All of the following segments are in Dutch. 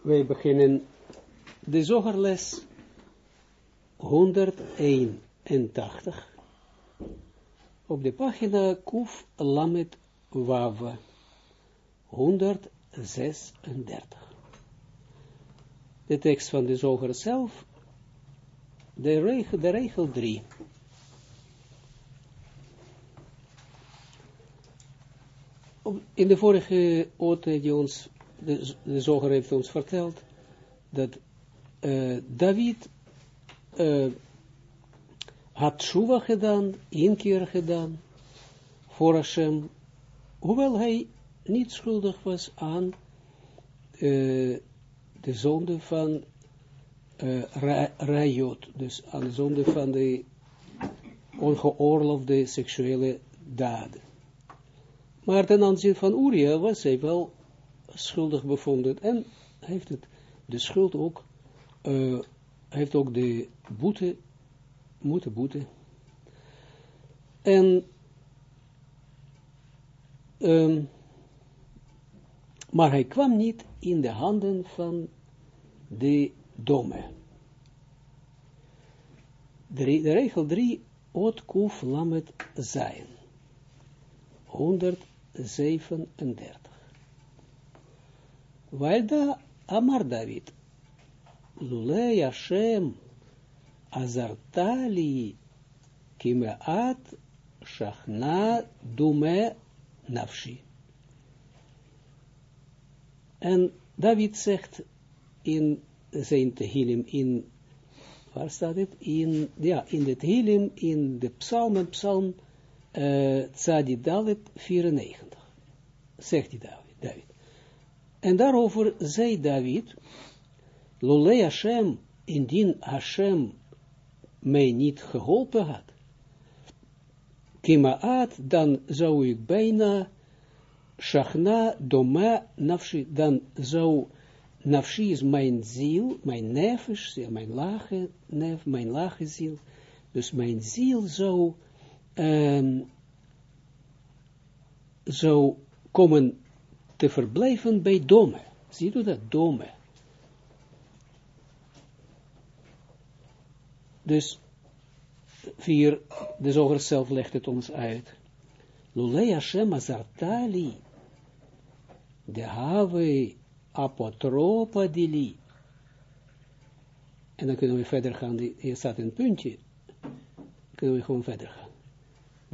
wij beginnen de zogerles 181 op de pagina Kuf Lamet Wav 136. De tekst van de zoger zelf, de regel, de regel 3. In de vorige ote die ons de, de zoger heeft ons verteld, dat uh, David uh, had Shuva gedaan, één keer gedaan, voor Hashem, hoewel hij niet schuldig was aan uh, de zonde van uh, dus aan de zonde van de ongeoorloofde seksuele daden. Maar ten aanzien van Uria was hij wel schuldig bevonden en heeft het, de schuld ook, uh, heeft ook de boete, moeten boete. En, um, maar hij kwam niet in de handen van de domme. De regel 3, Ot Kuf Lamet zijn. 137. Walda Amar David, Lulei Hashem, Azartali, Kimeat, Shachna, Dume, Nafshi. En David zegt in zijn Tehillim, in, waar staat het? In, ja, in de Tehillim, in de psalmen, psalm uh, Tzadi Dalet 94. Zegt hij David. En daarover zei David, Lolei Hashem, indien Hashem mij niet geholpen had, Kimaat, dan zou ik bijna Shachna, Doma, Nafshi, dan zou Nafshi is mijn ziel, mijn nefesh, mijn lage nef, mijn lage ziel, dus mijn ziel zou, um, zou komen te verblijven bij dome. Ziet u dat? Dome. Dus, vier, de zoger zelf legt het ons uit. Lulei Hashem azartali, de have apotropa dili. En dan kunnen we verder gaan, hier staat een puntje, kunnen we gewoon verder gaan.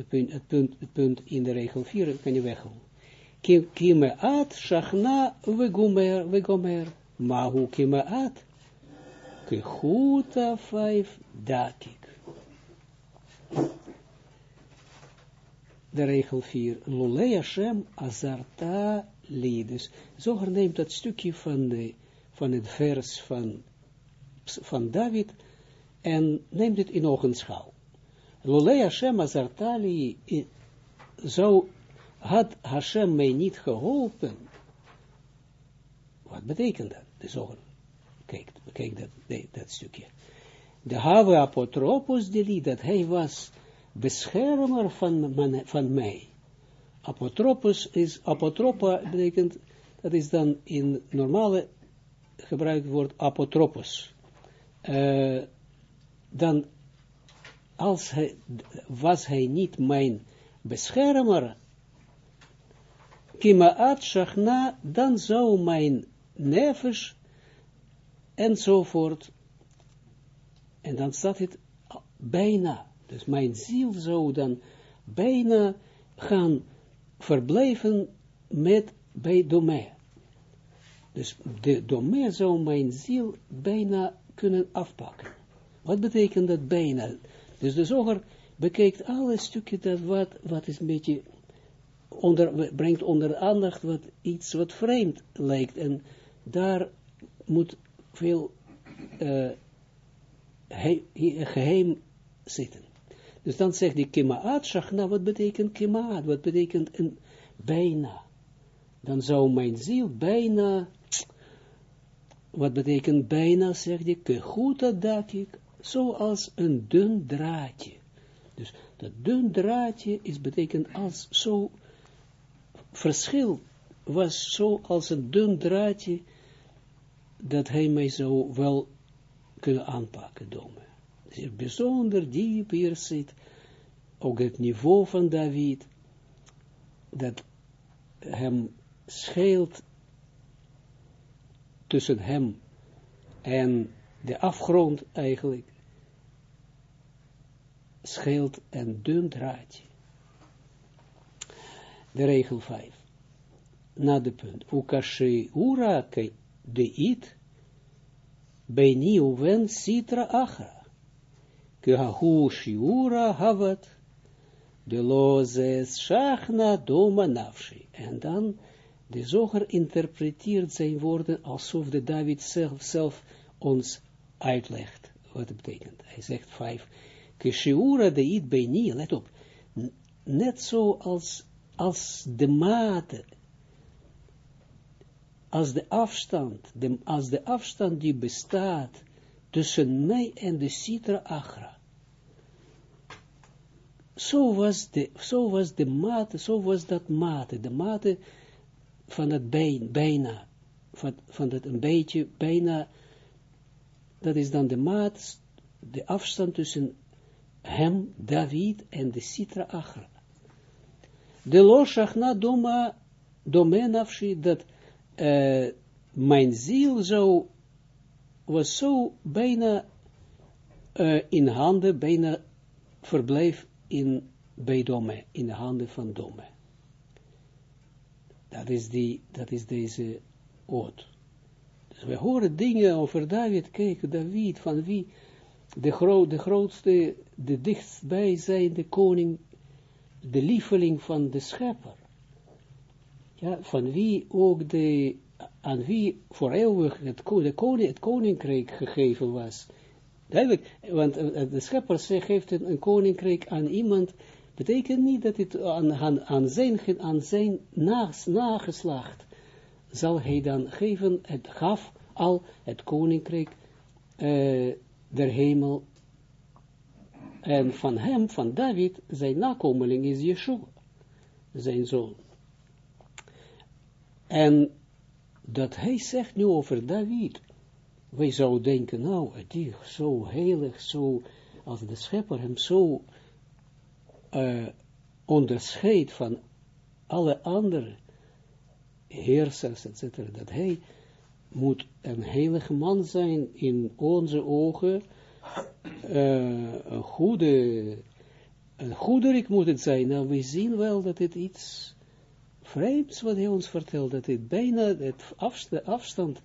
punt, het, punt, het punt in de regel 4 kan je weghalen. Kimeat shachna vegomer, vegomer. Mahu kimeat. Kechuta vijf datik. De regel 4. Lolei Hashem azarta li. Dus Zoger neemt dat stukje van, de, van het vers van, van David en neemt het in ogenschouw. Lolei Hashem azarta li zou had Hashem mij niet geholpen, wat betekent dat? De kijk, dat, dat stukje. De have apotropos deli, dat hij was beschermer van, van mij. Apotropos is, apotropa betekent, dat is dan in normale gebruikt woord apotropos. Uh, dan, als hij, was hij niet mijn beschermer, kimaat shachna, dan zou mijn nefesh, enzovoort, en dan staat het bijna, dus mijn ziel zou dan bijna gaan verblijven met bij Dome. Dus de Dome zou mijn ziel bijna kunnen afpakken. Wat betekent dat bijna? Dus de zoger bekijkt alle stukken dat wat, wat is een beetje onder, brengt onder aandacht wat iets wat vreemd lijkt. En daar moet veel he, geheim zitten. Dus dan zegt die kimaat shachna, wat betekent kimaat? Wat betekent een bijna? Dan zou mijn ziel bijna, wat betekent bijna, zegt hij, kechuta dakik, zoals een dun draadje. Dus dat dun draadje is betekent als zo verschil was zo als een dun draadje dat hij mij zou wel kunnen aanpakken, domme. Zeer bijzonder diep hier zit, ook het niveau van David, dat hem scheelt tussen hem en de afgrond eigenlijk, scheelt een dun draadje. De regel 5. Na de punt. Ukashi ura de it Beini uven sitra achra. Kehahu shiura havat. De lozes shachna doma nafshi. En dan, de zoger interpreteert zijn woorden alsof de David zelf, zelf ons uitlegt wat het betekent. Hij zegt vijf. Keshiura de it beini, let op. Net zo als, als de mate als de afstand, de, als de afstand die bestaat tussen mij en de Sitra Achra. Zo was de, zo was de mate, zo was dat mate, de mate van het bijna, van, van het een beetje, bijna, dat is dan de maat, de afstand tussen hem, David, en de Sitra Achra. De loshachna doma, domenafshi, dat uh, mijn ziel zou, was zo bijna uh, in handen, bijna verbleef in, bij Dome, in de handen van Dome. Dat is, die, dat is deze oot. Dus we horen dingen over David, kijk, David, van wie de, gro de grootste, de dichtstbij zijnde koning, de lieveling van de schepper ja, van wie ook de, aan wie voor eeuwig het, koning, het koninkrijk gegeven was. Duidelijk, want eh, de schepper geeft een, koninkrijk aan iemand, betekent niet dat het aan, aan, aan zijn, aan zijn nageslacht zal hij dan geven, het gaf al het koninkrijk uh, der hemel, en van hem, van David, zijn nakomeling is Yeshua, zijn zoon. En dat hij zegt nu over David, wij zouden denken, nou, is zo heilig, zo, als de schepper hem zo uh, onderscheidt van alle andere heersers, etc., dat hij moet een heilige man zijn in onze ogen, uh, een goede, een goederik moet het zijn. Nou, we zien wel dat het iets vreemds wat hij ons vertelt, dat het bijna het afstand,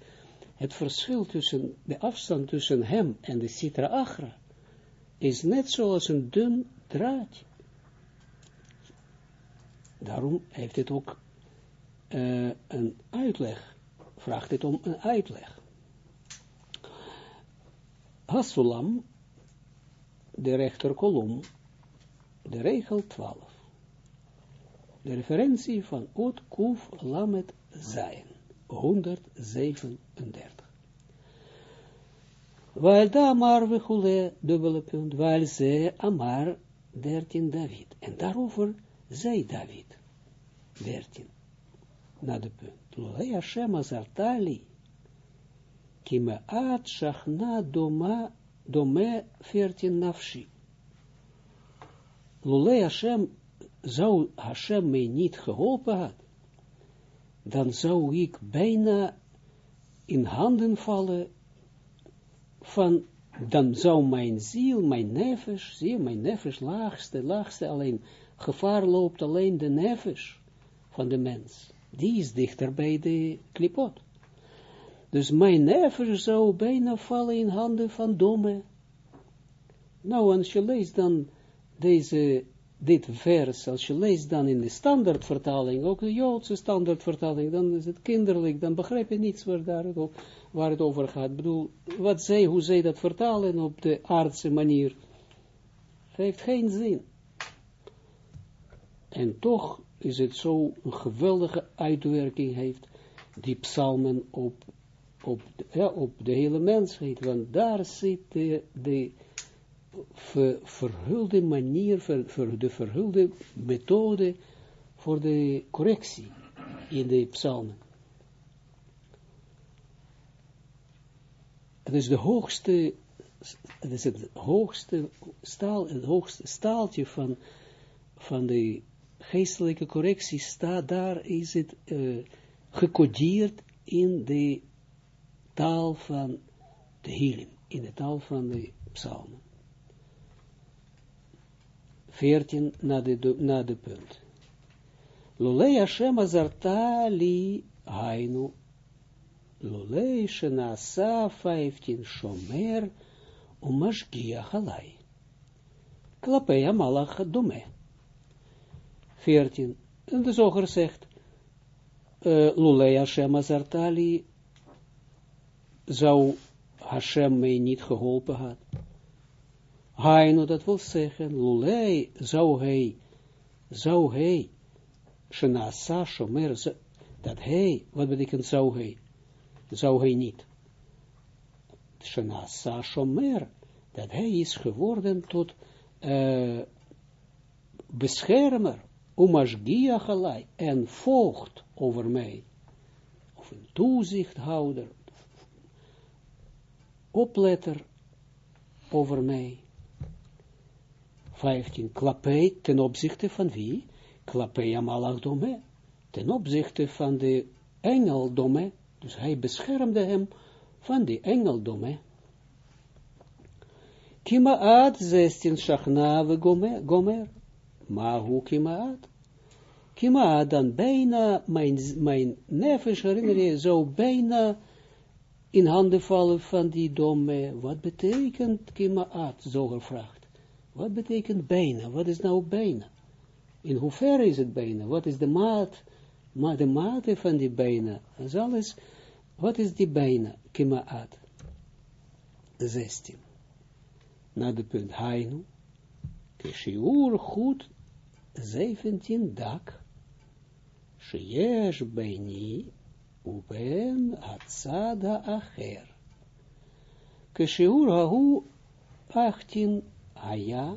het verschil tussen, de afstand tussen hem en de Sitra Achra, is net zoals een dun draadje. Daarom heeft het ook uh, een uitleg, vraagt het om een uitleg. Hasulam, de rechterkolom, de regel 12 de referentie van Ot Kuf Lamet Zain, 137. Weil da Amar Vechule, dubbele punt, weil ze Amar 13 David. En daarover zei David, 13, na de punt. Lulei Hashem azartali, kime at shachna doma, dome 14 nafshi. Lulei Hashem zou Hashem mij niet geholpen had, dan zou ik bijna in handen vallen van, dan zou mijn ziel, mijn nefesh, zie mijn nefesh, laagste, laagste alleen, gevaar loopt alleen de nefesh van de mens. Die is dichter bij de klipot. Dus mijn nefesh zou bijna vallen in handen van domme. Nou, als je leest dan deze dit vers, als je leest dan in de standaardvertaling, ook de Joodse standaardvertaling, dan is het kinderlijk, dan begrijp je niets waar, daar het, waar het over gaat. Ik bedoel, wat zij, hoe zij dat vertalen op de aardse manier, heeft geen zin. En toch is het zo een geweldige uitwerking heeft, die psalmen op, op, ja, op de hele mensheid, want daar zit de, de ver, verhulde manier, de verhulde methode voor de correctie in de psalmen. is de hoogste, het is het hoogste staal, het hoogste staaltje van, van de geestelijke correctie staat, daar is het uh, gecodeerd in de taal van de healing, in de taal van de psalmen. 14 na de, na de punt. Lulei Hashem azarta li hainu. Lulei shenasa 15 shomer umashgia halai. Klapei malach dome. 14. En de zoger zegt, uh, Lulei Hashem azartali zou Hashem mij niet geholpen had. Haino, dat wil zeggen, Lulei zou hij, zou hij, Shenasa Shomer, dat hij, wat betekent zou hij? Zou hij niet. Shenasa Shomer, dat hij is geworden tot uh, beschermer, umashgia galai, en volgt over mij, of een toezichthouder, opletter over mij. 15. Klapei ten opzichte van wie? Klapei amalach dome. Ten opzichte van de engeldome. Dus hij beschermde hem van de engeldome. Kimaat 16 shachna we gomer. Mahu kimaat. Kimaat dan bijna, mijn, mijn nefesh herinner je, zo bijna in handen vallen van die domme. Wat betekent kimaat, zo gevraagd. Wat betekent bijna? Wat is nou bijna? In hoeverre is het bijna? Wat is de maat? Maar de mate van die bijna? Dat is alles. Wat is die bijna? Kimaat. 16. Na de punt Hainu. Kishiur goed 17 dak. Sheyesh bijni uben hatzada acher. Kishiur hahu 18 היה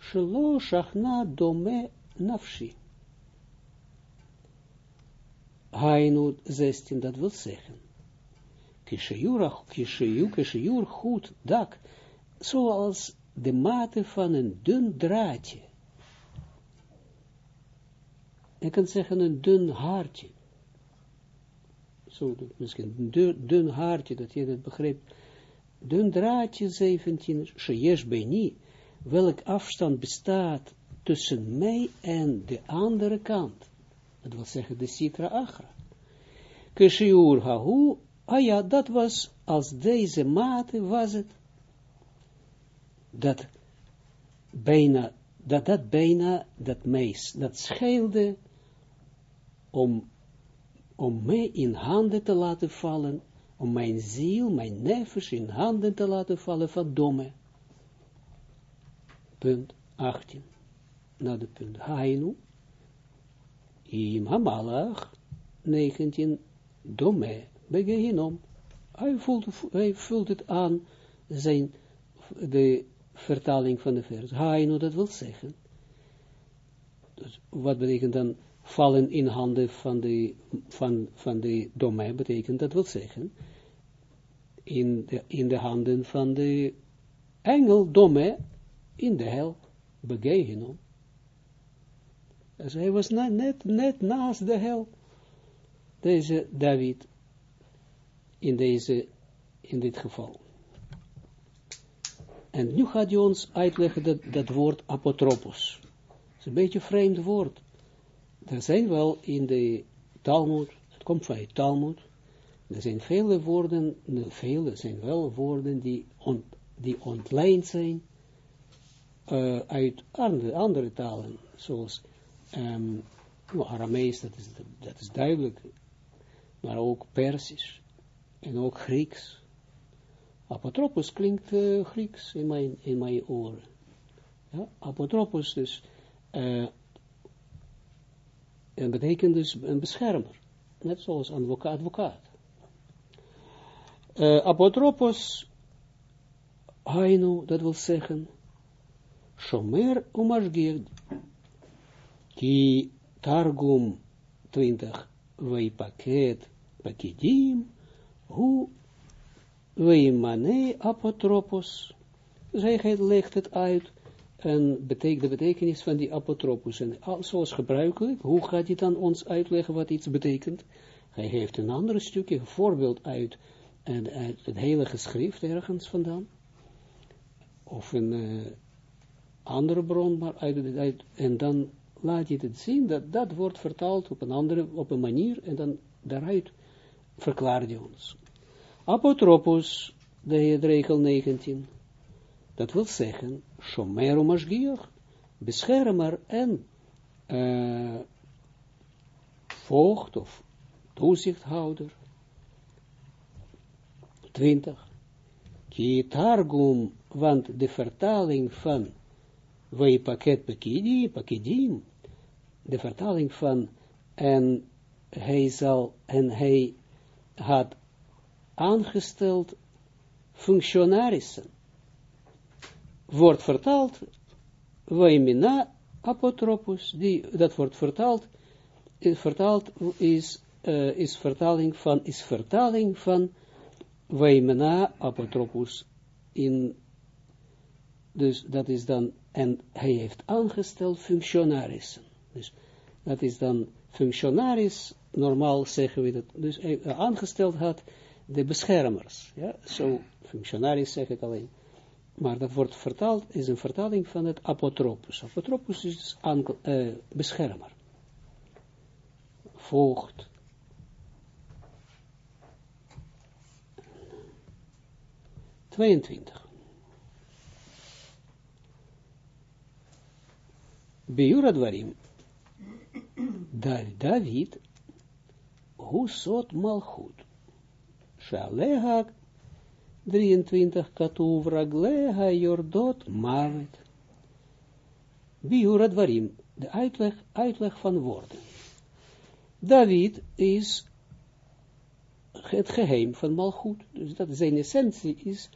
שלא שכנע דומה nafshi. Hainu 16, dat wil zeggen. Kishiur goed dak, zoals de mate van een dun draadje. Ik kan zeggen een dun haartje. Zo, misschien een dun, haartje, dat je dat begrijpt dun draadje 17, sheyesh beni, welk afstand bestaat tussen mij en de andere kant. Dat wil zeggen de Sitra Achra. Keshiur hahu, ah ja, dat was, als deze mate was het, dat bijna, dat dat bijna, dat meis, dat scheelde om, om mij in handen te laten vallen om mijn ziel, mijn nefesh in handen te laten vallen van domme. Punt 18. Na de punt Hainu. Im Hamalach 19. Domme. Begehinom. Hij voelt, hij vult het aan zijn, de vertaling van de vers. Hainu, dat wil zeggen. Dus wat betekent dan vallen in handen van de, van, van de domein betekent, dat wil zeggen, in de, in de handen van de engel domme in de hel, begegen. Dus hij was net, net, net naast de hel, deze David, in deze, in dit geval. En nu gaat hij ons uitleggen dat, dat woord apotropos. Het is een beetje een vreemd woord er zijn wel in de Talmud, het komt van de Talmud, er zijn vele woorden, vele zijn wel woorden die, on, die ontlijnd zijn uh, uit andere, andere talen, zoals um, Aramees, dat is, dat is duidelijk, maar ook Persisch en ook Grieks. Apotropos klinkt uh, Grieks in mijn, in mijn oren. Ja, apotropos dus, uh, en betekent dus een beschermer. Net zoals advocaat. advocaat. Uh, apotropos, hainu, dat wil zeggen, shomer umashgir, ki targum 20, wij paket, pakedim, hu Weimane apotropos. Dus hij legt het uit en betekent de betekenis van die apotropos. En zoals gebruikelijk, hoe gaat hij dan ons uitleggen wat iets betekent? Hij heeft een ander stukje, een voorbeeld uit, en uit het hele geschrift ergens vandaan. Of een uh, andere bron, maar uit, en dan laat je het zien, dat dat wordt vertaald op een andere, op een manier, en dan daaruit verklaart je ons. Apotropos, de regel 19. Dat wil zeggen, Shomer Mashgiach, beschermer en uh, voogd of toezichthouder. 20. Ki targum, want de vertaling van wij pakket pakedim, de vertaling van en hij zal, en hij had aangesteld functionarissen. Wordt vertaald, mina apotropos, die, dat wordt vertaald, vertaald is, uh, is vertaling van, is vertaling van mina apotropos in, dus dat is dan, en hij heeft aangesteld functionarissen. Dus dat is dan functionaris, normaal zeggen we dat, dus hij aangesteld had de beschermers. Ja, zo, functionaris zeg ik alleen. Maar dat wordt vertaald, is een vertaling van het apotropus. Apotropus is dus aan, uh, beschermer. Voogd. David, hoe zot malchut. Shaleha 23 katuv ragleha jordot mavet. Biura dvarim, de uitleg, uitleg van woorden. David is het geheim van malgoed. Dus dat zijn essentie is,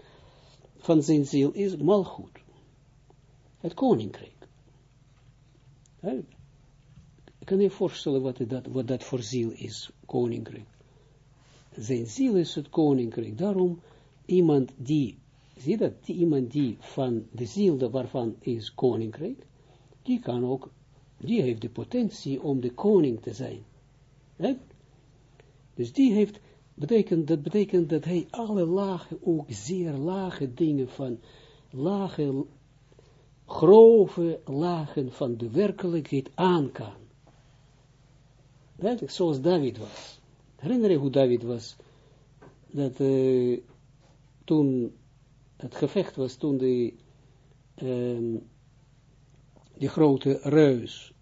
van zijn ziel is malgoed. Het koninkrijk. Kan je voorstellen wat dat, wat dat voor ziel is, koninkrijk zijn ziel is het koninkrijk. Daarom iemand die, zie dat, iemand die van de ziel waarvan is koninkrijk, die kan ook, die heeft de potentie om de koning te zijn. Dus die heeft, betekent, dat betekent dat hij alle lage, ook zeer lage dingen van, lage, grove lagen van de werkelijkheid aan kan. Zoals David was. Herinner je hoe David was? Dat uh, toen het gevecht was, toen die, um, die grote reus,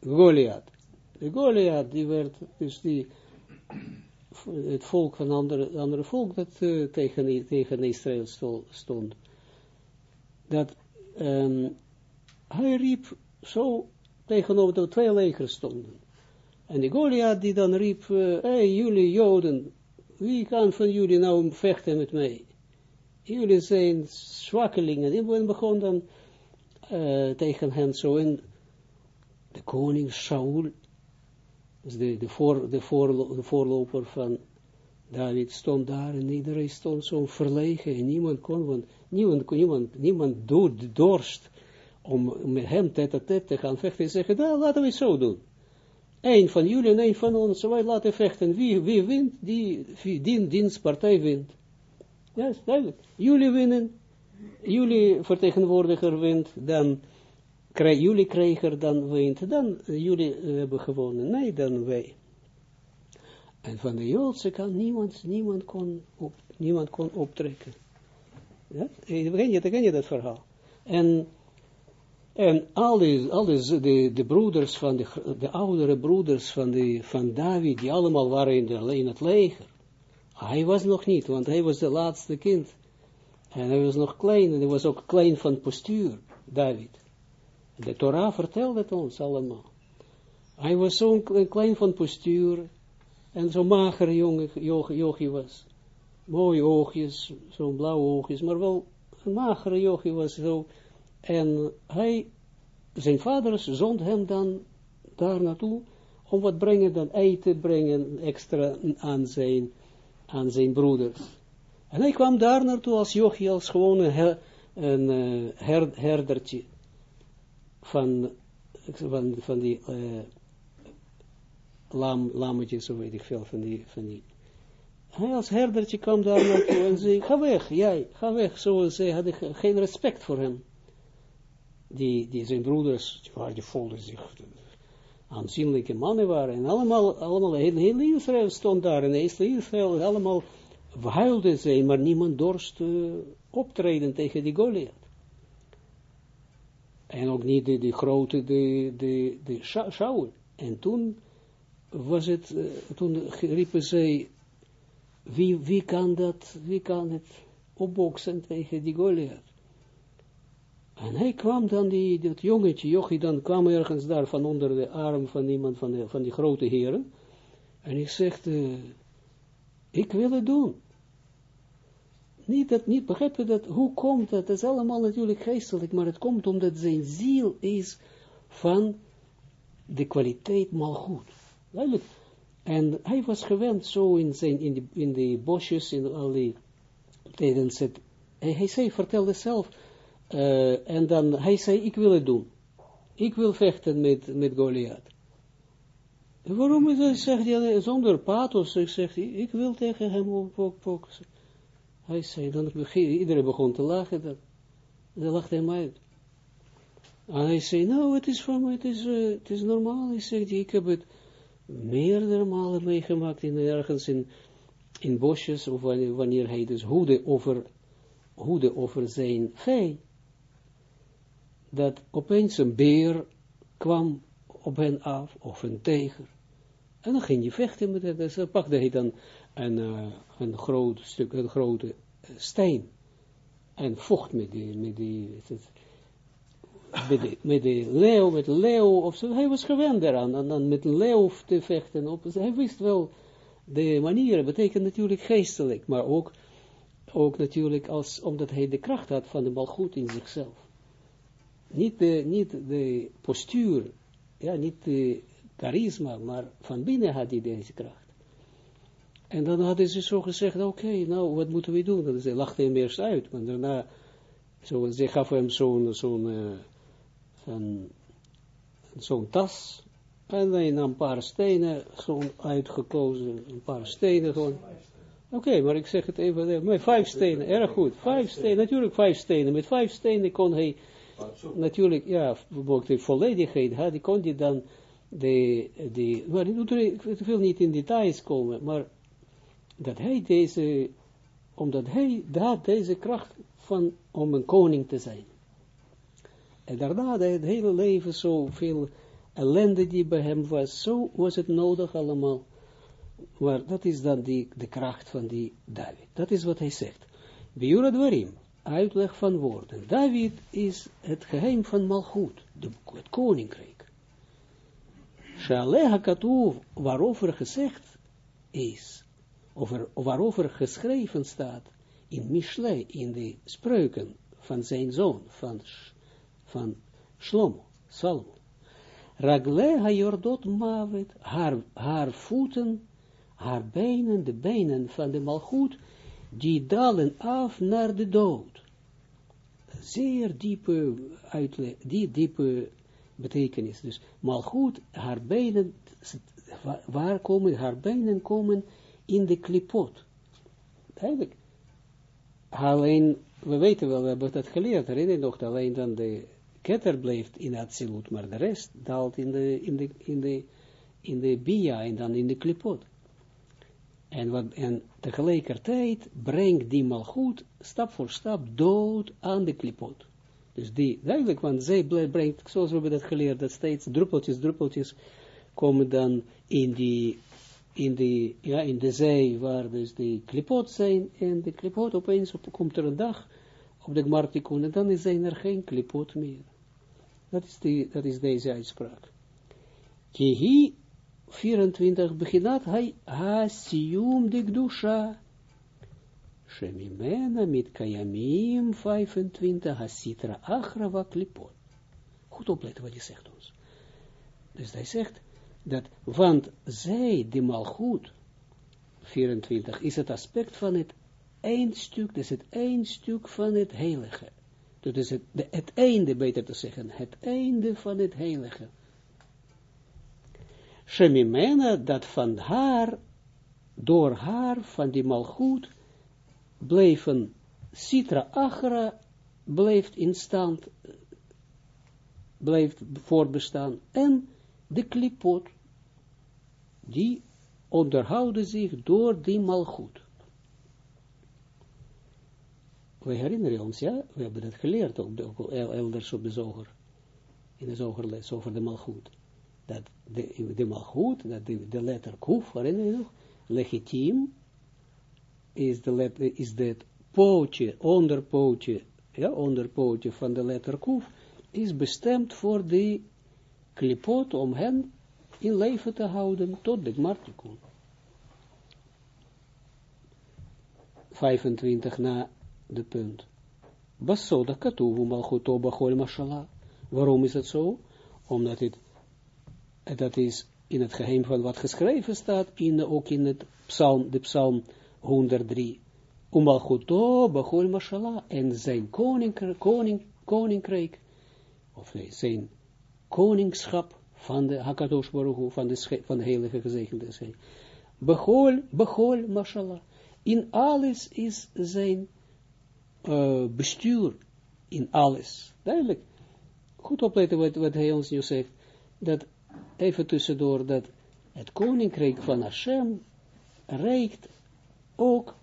Goliath. De Goliath, die werd, dus die, het volk van andere, andere volk dat uh, tegen, tegen Israël stond. Dat um, hij riep zo tegenover de twee legers stonden. En die Goliath die dan riep, hé hey, jullie Joden, wie kan van jullie nou vechten met mij? Jullie zijn zwakkelingen. En begon dan uh, tegen hen zo in de koning Saul, dus de, de, voor, de, voorlo, de voorloper van David stond daar en iedereen stond zo verlegen en niemand kon, want niemand, niemand, niemand dood, dorst om met hem tête te gaan vechten en zeggen, nou, laten we zo doen. Een van jullie en een van ons, wij laten vechten. Wie, wie wint, die, die dienstpartij wint. Ja, is duidelijk. Jullie winnen, jullie vertegenwoordiger wint, dan jullie krijger dan wint, dan jullie hebben gewonnen. Nee, dan wij. En van de Joodse kant, niemand, niemand, kon, op, niemand kon optrekken. Ja? Ken je, ken je dat verhaal? En en al die, de, de broeders van de, de oudere broeders van, de, van David, die allemaal waren in, het leger. Hij was nog niet, want hij was de laatste kind. En hij was nog klein, en hij was ook klein van postuur, David. De Torah vertelt het ons allemaal. Hij was zo klein van postuur, en zo mager jongen, jochie was. Mooie oogjes, zo'n blauwe oogjes, maar wel een magere jochie was zo en hij, zijn vader zond hem dan daar naartoe, om wat brengen, dan eten brengen, extra aan zijn, aan zijn broeders. En hij kwam daar naartoe als jochie, als gewoon een, uh, her, herdertje van, van, van die uh, lam, lammetjes, zo weet ik veel, van die, van die. Hij als herdertje kwam daar naartoe en zei, ga weg, jij, ga weg. Zo, ze hadden geen respect voor hem. Die, die zijn broeders, waar die voelden zich aanzienlijke mannen waren. En allemaal, allemaal, heel, heel Israël stond daar. En heel Israël, allemaal huilden ze, maar niemand dorst uh, optreden tegen die Goliath. En ook niet de, de grote, de, de, de Shaul. En toen was het, uh, toen riepen zij, wie, wie kan dat, wie kan het opboksen tegen die Goliath? En hij kwam dan, die, dat jongetje, jochie, dan kwam ergens daar van onder de arm van iemand van, van die grote heren. En ik zeg, uh, ik wil het doen. Niet dat, niet begrijpen dat, hoe komt dat? Dat is allemaal natuurlijk geestelijk, maar het komt omdat zijn ziel is van de kwaliteit malgoed. Duidelijk. En hij was gewend zo in zijn, in de, in bosjes, in al die, tijdens het, hij, hij zei, vertelde zelf, uh, en dan, hij zei, ik wil het doen. Ik wil vechten met, met Goliath. waarom is dat, zegt hij, zonder pathos, ik zeg, ik wil tegen hem opboksen. Hij zei, dan iedereen begon te lachen, dat, dan lachte hem uit. En hij zei, nou, het is voor mij, het is, uh, het is normaal. Hij zegt, ik heb het meerdere malen meegemaakt in ergens in, in bosjes, of wanneer, wanneer hij dus hoede over, hoede over zijn vee dat opeens een beer kwam op hen af, of een tijger. En dan ging je vechten met het, dus dan pakte hij dan een, uh, een groot stuk, een grote uh, steen, en vocht met die, met die, de, met de leeuw, met de leeuw, of zo, hij was gewend eraan, en dan met leeuw te vechten, op, hij wist wel, de manieren. Betekent natuurlijk geestelijk, maar ook, ook natuurlijk als, omdat hij de kracht had van de malgoed in zichzelf niet de, niet de postuur, ja, niet de charisma, maar van binnen had hij deze kracht. En dan hadden ze zo gezegd, oké, nou, wat moeten we doen? En ze lachten hem eerst uit, maar daarna, zo, ze gaf hem zo'n, zo'n, zo'n, zo'n tas, en hij nam een paar stenen, zo'n uitgekozen, een paar stenen gewoon. Oké, maar ik zeg het even, maar vijf stenen, erg goed, vijf stenen, natuurlijk vijf stenen, met vijf stenen kon hij natuurlijk, ja, de volledigheid had, die kon je dan de, de maar ik wil niet in details komen, maar dat hij deze, omdat hij had deze kracht van, om een koning te zijn. En daarna, het hele leven, zoveel ellende die bij hem was, zo was het nodig allemaal. Maar dat is dan die, de kracht van die David. Dat is wat hij zegt. Biura Dwarim uitleg van woorden. David is het geheim van Malchut, de, het koninkrijk. Katuv, waarover gezegd is, over, waarover geschreven staat in Mishle, in de spreuken van zijn zoon, van, van Shlomo, Salmo. Ragle Jordot mavet, haar, haar voeten, haar benen, de benen van de malchut, die dalen af naar de dood. Zeer diepe uitleg, die diepe betekenis. Dus goed, haar benen, waar komen, haar benen komen in de klipot. Eigenlijk, alleen, we weten wel, we hebben dat geleerd, herinner je nog, alleen dan de ketter blijft in absoluut, maar de rest daalt in de, in de, in de, in de bia en dan in de klipot. En, wat, en tegelijkertijd brengt die malgoed stap voor stap dood aan de klipot. Dus die, duidelijk, want zij brengt, zoals we hebben dat geleerd, dat steeds druppeltjes, druppeltjes komen dan in die, in die, ja, in de zee, waar dus die klipot zijn, en de klipot opeens op, komt er een dag op de Gmartikun, en dan zijn er geen klipot meer. Dat is, die, dat is deze uitspraak. Jehi 24 beginat hij ha-sium de gdusha. Shemimena mit kayamim 25 ha-sitra achrava klipot. Goed opletten wat hij zegt ons. Dus hij zegt dat, want zij, de malgoed, 24, is het aspect van het één stuk, is het één stuk van het heilige. Dat is het, het einde, beter te zeggen, het einde van het heilige. Shemimena, dat van haar, door haar, van die malgoed, bleven Sitra Achra, bleef in stand, bleef voortbestaan, en de klipot, die onderhouden zich door die malgoed. We herinneren ons, ja, we hebben dat geleerd, ook, elders op de in de zogerles, over de malgoed. Dat de, de dat de, de letter kuf, herinner je nog, legitiem, is de is het pootje, onderpootje, ja, onderpootje van de letter kuf, is bestemd voor die klipot om hen in leven te houden tot de Gmartikun. 25 na de punt. Basoda katuvu malchuto bachol mashallah. Waarom is het zo? Omdat het, dat is in het geheim van wat geschreven staat, in, ook in het psalm, de psalm 103. Umalchuto bachol mashallah. En zijn koninkrijk, koning, koninkrijk, of nee, zijn koningschap van de Hakadosh Baruch van de, van de heilige gezegende zijn. Bechol, bechol, mashallah. In alles is zijn uh, bestuur, in alles. Duidelijk. Goed opletten wat, wat hij ons nu zegt. Dat even tussendoor, dat het koninkrijk van Hashem reikt ook,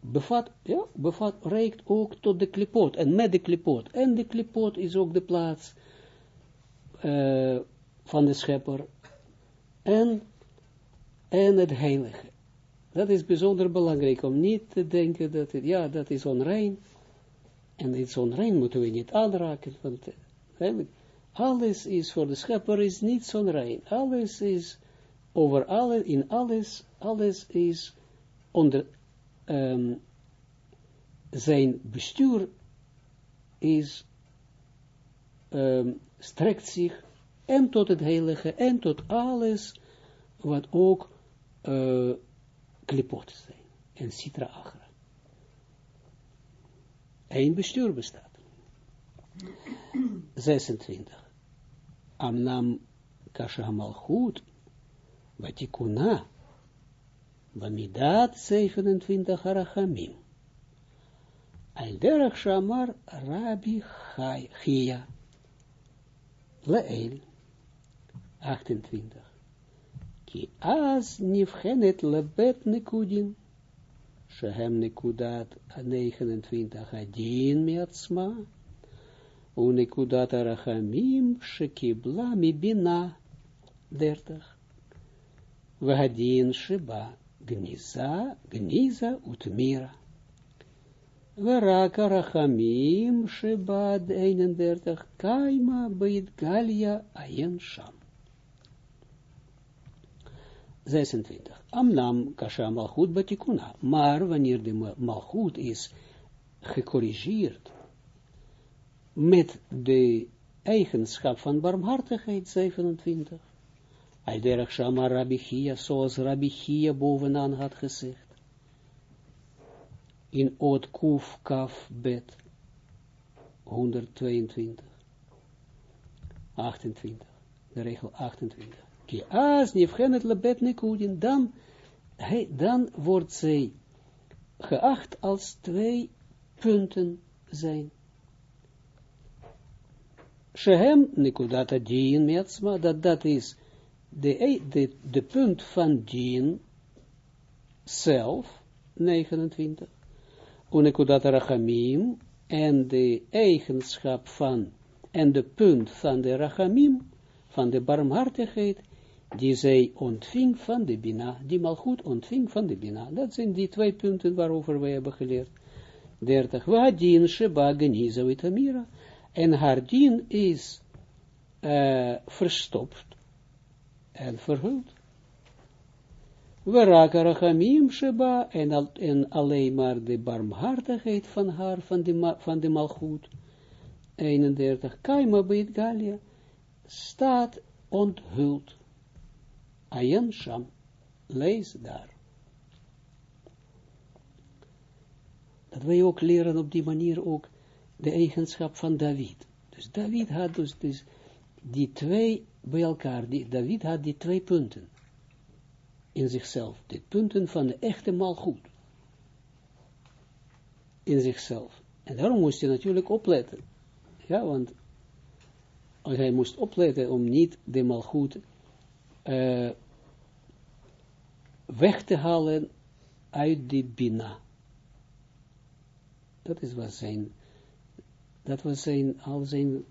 bevat, ja, bevat, reikt ook tot de klipot, en met de klipot. En de klipot is ook de plaats uh, van de schepper en, en het heilige. Dat is bijzonder belangrijk om niet te denken dat het, ja, dat is onrein. En iets onrein moeten we niet aanraken, want alles is voor de schepper is niet onrein. Alles is over alles, in alles, alles is onder um, zijn bestuur is um, strekt zich en tot het heilige, en tot alles wat ook uh, klipot zijn, en citra agra. Eén bestuur bestaat. 26. Amnam kasha malchut, vatikuna, bamidat 27 harachamim. Al derach shamar Rabbi Chia. Leel 28. Ki az nifchenet lebet nekudin, shehem nekudat 29 adin miatsma, u nekudat arachamim shekibla mi bina 30. Vahadin sheba gniza, gniza utmira. Veraka rachamim shebad 31 kaima beit galia ayen sham. 26. Amnam kasha malchut batikuna. Maar wanneer de malchut is gecorrigeerd met de eigenschap van barmhartigheid, 27. Alderach shama rabbi zoals rabbi bovenaan had gezegd. In Oot Kuf Kaf Bet 122 28 de regel 28 Ki as nifchenet lebet nekudin dan dan wordt zij geacht als twee punten zijn Shehem nekudata dien metzma, dat dat is de, de, de punt van dien zelf, 29, Unekudat rachamim, en de eigenschap van, en de punt van de rachamim, van de barmhartigheid, die zij ontving van de Bina, die malgoed ontving van de Bina. Dat zijn die twee punten waarover wij hebben geleerd. 30. Wadin sheba geniza vitamira. En haar dien is uh, verstopt en verhuld. Veraka rachamim sheba, en, al, en alleen maar de barmhartigheid van haar, van de, van de malgoed, 31, kaima beit galia, staat onthuld. Ayan sham, lees daar. Dat wij ook leren op die manier ook de eigenschap van David. Dus David had dus, dus die twee bij elkaar, die, David had die twee punten in zichzelf. De punten van de echte malgoed. In zichzelf. En daarom moest hij natuurlijk opletten. Ja, want hij moest opletten om niet de malgoed uh, weg te halen uit die bina. Dat is wat zijn, dat was zijn, al zijn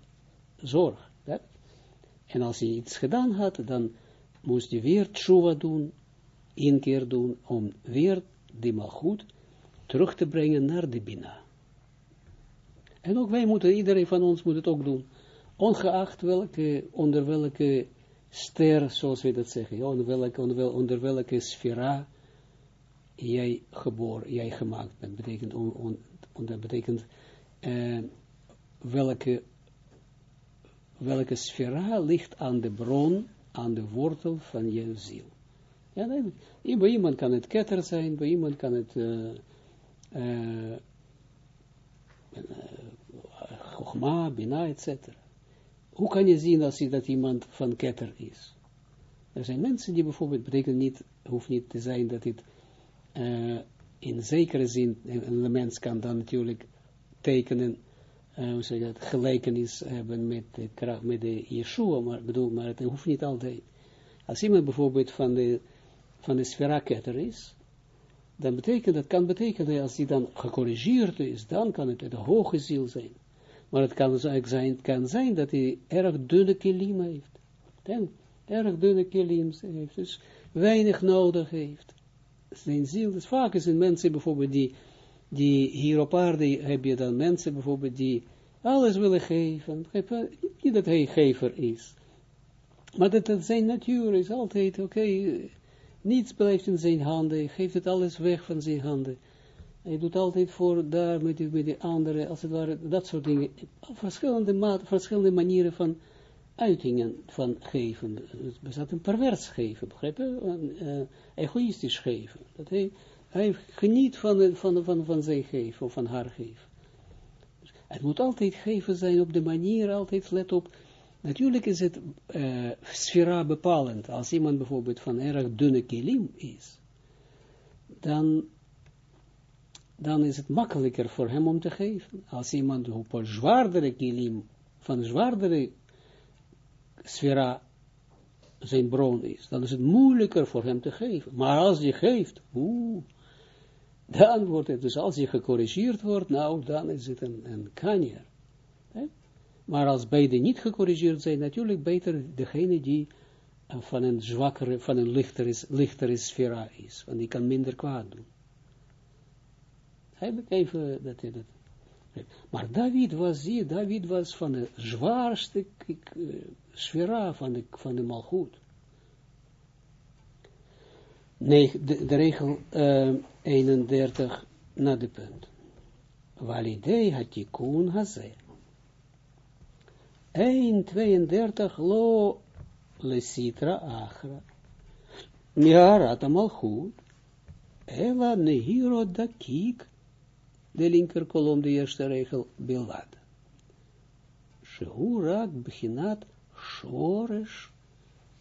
zorg. Dat. En als hij iets gedaan had, dan moest hij weer tshuva doen, één keer doen, om weer die malgoed terug te brengen naar de bina. En ook wij moeten, iedereen van ons moet het ook doen. Ongeacht welke, onder welke ster, zoals we dat zeggen, onder, welke, onder, onder welke sfera jij geboren, jij gemaakt bent. Betekent, on, on, dat betekent uh, welke, welke sfera ligt aan de bron, aan de wortel van je ziel. Ja, bij iemand kan het ketter zijn, bij iemand kan het uh, uh, Chogma, Bina, etc. Hoe kan je zien als je dat iemand van ketter is? Er zijn mensen die bijvoorbeeld, betekent niet, hoeft niet te zijn dat het uh, in zekere zin, een mens kan dan natuurlijk tekenen, uh, hoe zeg dat, gelijkenis hebben met de, met de Yeshua, maar bedoel, maar het hoeft niet altijd. Als iemand bijvoorbeeld van de, van de sfera ketter is, dan betekent, dat kan betekenen, als die dan gecorrigeerd is, dan kan het de hoge ziel zijn. Maar het kan zijn, kan zijn dat hij erg dunne kilim heeft. Dan, erg dunne kilim heeft, dus weinig nodig heeft. Zijn ziel, dus vaak zijn mensen bijvoorbeeld die, die hier op aarde heb je dan mensen bijvoorbeeld die alles willen geven. Niet dat hij gever is. Maar dat, dat zijn natuur is altijd, oké, niets blijft in zijn handen, hij geeft het alles weg van zijn handen. Hij doet altijd voor daar met die, met die andere, als het ware, dat soort dingen. Verschillende, verschillende manieren van uitingen van geven. Het bestaat een pervers geven, begrijp je? Een, uh, egoïstisch geven. Dat hij, hij geniet van, van, van, van zijn geven, of van haar geven. Dus het moet altijd geven zijn op de manier, altijd let op. Natuurlijk is het uh, sfera bepalend. Als iemand bijvoorbeeld van erg dunne kilim is, dan dan is het makkelijker voor hem om te geven. Als iemand op een zwaardere kilim, van zwaardere sfera zijn bron is, dan is het moeilijker voor hem te geven. Maar als je geeft, oeh, dan wordt het, dus als je gecorrigeerd wordt, nou, dan is het een, een kanjer. Maar als beide niet gecorrigeerd zijn, natuurlijk beter degene die van een zwakkere, van een lichtere, lichtere sfera is, want die kan minder kwaad doen. Heb ik even dat hij dat. Maar David was, zie David was van de zwaarste uh, sfera van de, van de malgoed. Nee, de, de regel uh, eh, 31 na de punt. Walidei hatikun haze. 1.32 lo lesitra achra. Miharat malchut. Ela nehiro dakik de linker kolom, de eerste regel, bilad. Shehurak beginat shoresh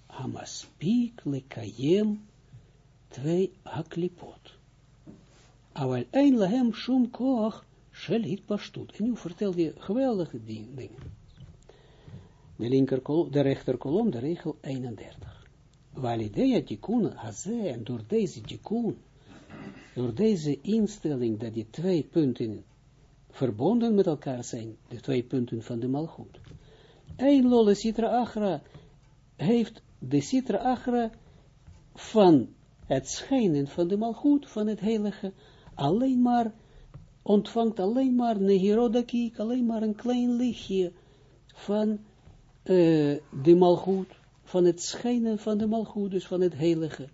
hamaspik lekayem twee haklipot. Aval ein lahem shum koach shel hitpashtut. En nu vertel je geweldige dingen. De linker kolom, de rechter kolom, de regel 31. Walidea tikkun haze, en door deze tikkun, door deze instelling dat die twee punten verbonden met elkaar zijn, de twee punten van de malgoed. Een lolle citra achra heeft de citra achra van het schijnen van de malgoed, van het heilige, alleen maar, ontvangt alleen maar nehirodakik, alleen maar een klein lichtje van uh, de malgoed, van het schijnen van de malgoed, dus van het heilige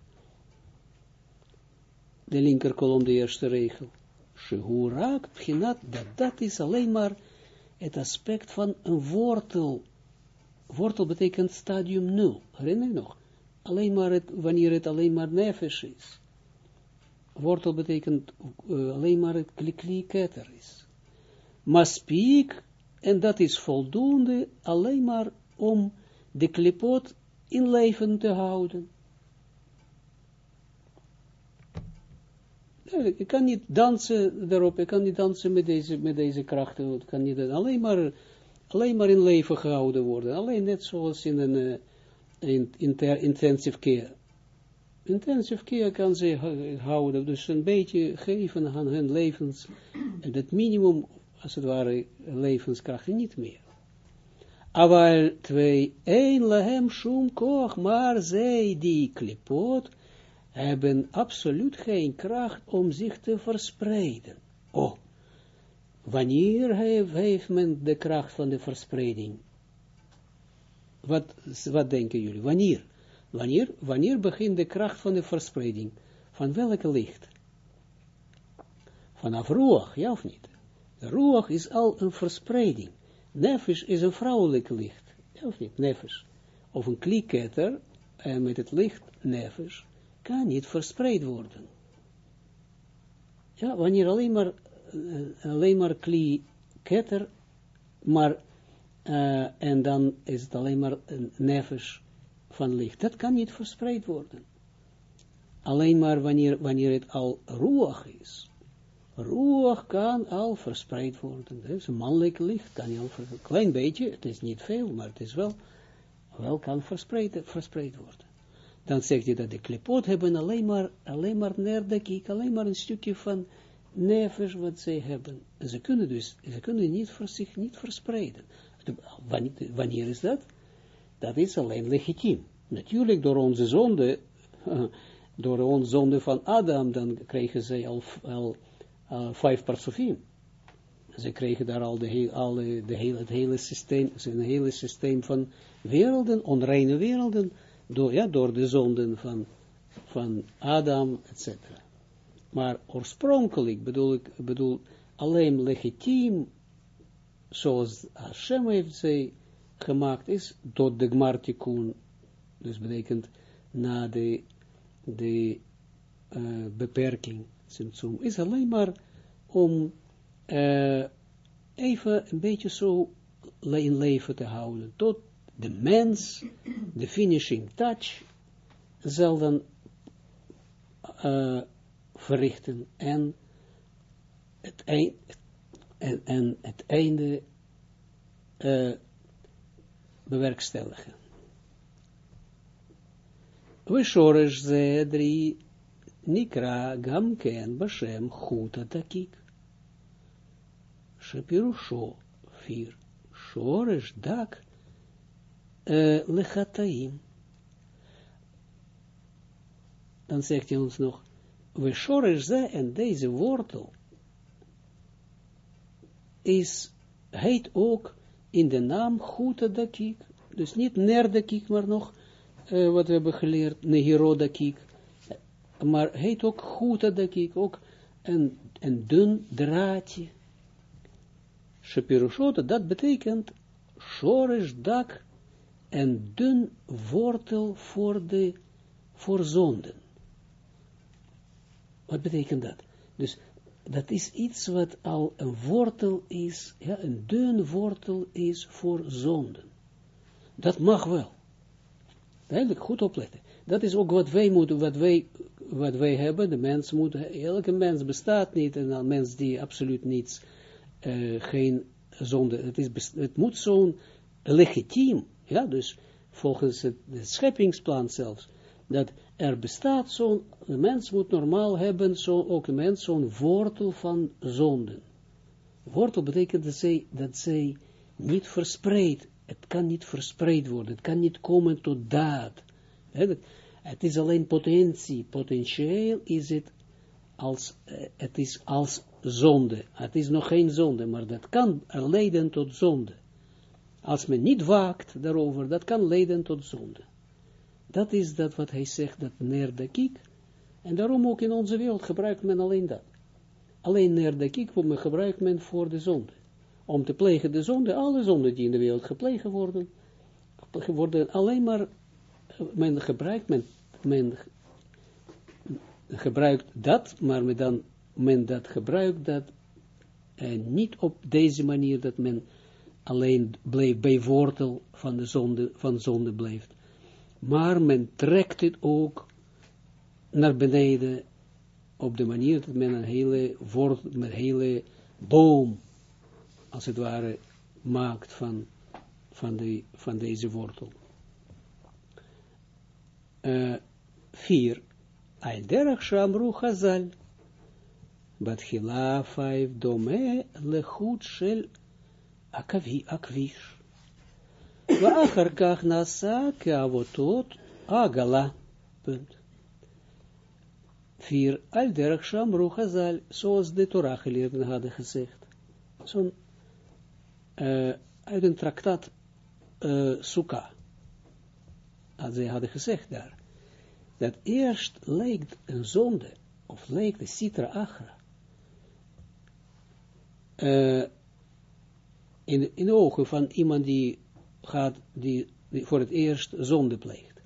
de linker kolom, de eerste regel. Shehurak, pchinat, dat, dat is alleen maar het aspect van een wortel. Wortel betekent stadium 0. Herinner je nog? Alleen maar het, wanneer het alleen maar nefesh is. wortel betekent uh, alleen maar het klikli keter is. Maspiek, en dat is voldoende alleen maar om de klipot in leven te houden. Ik kan niet dansen daarop, ik kan niet dansen met deze, met deze krachten, ik kan niet alleen maar, alleen maar in leven gehouden worden, alleen net zoals in een in, intensive care. Intensive care kan ze houden, dus een beetje geven aan hun levens, en het minimum, als het ware, levenskrachten niet meer. Aval twee, een lahem shum koch, maar zij die klipot, hebben absoluut geen kracht om zich te verspreiden. Oh, wanneer heeft, men de kracht van de verspreiding? Wat, wat denken jullie? Wanneer? Wanneer, wanneer begint de kracht van de verspreiding? Van welke licht? Vanaf roog, ja of niet? Roog is al een verspreiding. Nefesh is een vrouwelijk licht, ja of niet? Nefesh. Of een klieketter, en met het licht nefesh kan niet verspreid worden. Ja, wanneer alleen maar, uh, alleen maar kli ketter, maar, uh, en dan is het alleen maar een nefesh van licht. Dat kan niet verspreid worden. Alleen maar wanneer, wanneer het al roeg is. Roeg kan al verspreid worden. Dus een mannelijk licht kan al een klein beetje, het is niet veel, maar het is wel, wel kan verspreid, verspreid worden dan zegt hij dat de klepot hebben alleen maar, alleen maar nerdekik, alleen maar een stukje van nevers wat zij hebben. Ze kunnen dus, ze kunnen niet voor zich niet verspreiden. Wanneer is dat? Dat is alleen legitiem. Natuurlijk door onze zonde, door onze zonde van Adam, dan kregen zij al, al, al vijf parsofim. Ze kregen daar al, de heel, de, hele, het hele systeem, systeem van werelden, onreine werelden, door, ja, door de zonden van, van Adam, etc. Maar oorspronkelijk bedoel ik, bedoel alleen legitiem, zoals Hashem heeft zij gemaakt is, tot de Gmartikun, dus betekent na de, de uh, beperking, is alleen maar om uh, even een beetje zo in leven te houden, tot de mens, de finishing touch, zal uh, verrichten. En het, eind, en, en het einde uh, bewerkstelligen. We shorish ze drie nikra gamken bashem chuta takik. Shepirusho vier. Shorish dak uh, lechataim. Dan zegt hij ons nog, we shorish ze en deze wortel is, heet ook in de naam Goede Dakik, dus niet Nerdakik, maar nog, uh, wat we hebben geleerd, Nehirodakik, maar heet ook Goede Dakik, ook een, een dun draadje. Shapirushote, dat betekent Shorish dak een dun wortel voor de, voor zonden. Wat betekent dat? Dus dat is iets wat al een wortel is, ja, een dun wortel is voor zonden. Dat mag wel. Duidelijk, goed opletten. Dat is ook wat wij moeten, wat wij, wat wij hebben, de mens moet, elke mens bestaat niet, en een mens die absoluut niets, uh, geen zonde, het, is, het moet zo'n legitiem ja, dus volgens het, scheppingsplan zelfs, dat er bestaat zo'n, de mens moet normaal hebben, zo, ook de mens, zo'n wortel van zonden. Wortel betekent dat zij, dat zij niet verspreid, het kan niet verspreid worden, het kan niet komen tot daad. Het is alleen potentie, potentieel is het als, eh, het is als zonde. Het is nog geen zonde, maar dat kan leiden tot zonde. Als men niet waakt daarover, dat kan leiden tot zonde. Dat is dat wat hij zegt, dat neer de kiek. En daarom ook in onze wereld gebruikt men alleen dat. Alleen neer de kiek gebruikt men voor de zonde. Om te plegen de zonde, alle zonden die in de wereld gepleegd worden, worden alleen maar, men gebruikt, men, men gebruikt dat, maar men, dan, men dat gebruikt dat uh, niet op deze manier dat men alleen bleef bij wortel van de zonde, van zonde blijft. Maar men trekt het ook naar beneden op de manier dat men een hele wortel, een hele boom, als het ware, maakt van, van, de, van deze wortel. Uh, vier. Al derach shamru chazal. Batchila vijf dome lechut shel akvish. Waacher kach nasa kiavotot agala. Punt. Vier Al derg shamru hazal, zoals de Torah geleerden hadden gezegd. Zo'n uh, uit een traktaat uh, Sukkah. Dat zij hadden gezegd daar. Dat eerst lijkt een zonde, of lijkt de Sitra Agra. Uh, э, in, in de ogen van iemand die gaat, die, voor het eerst zonde pleegt.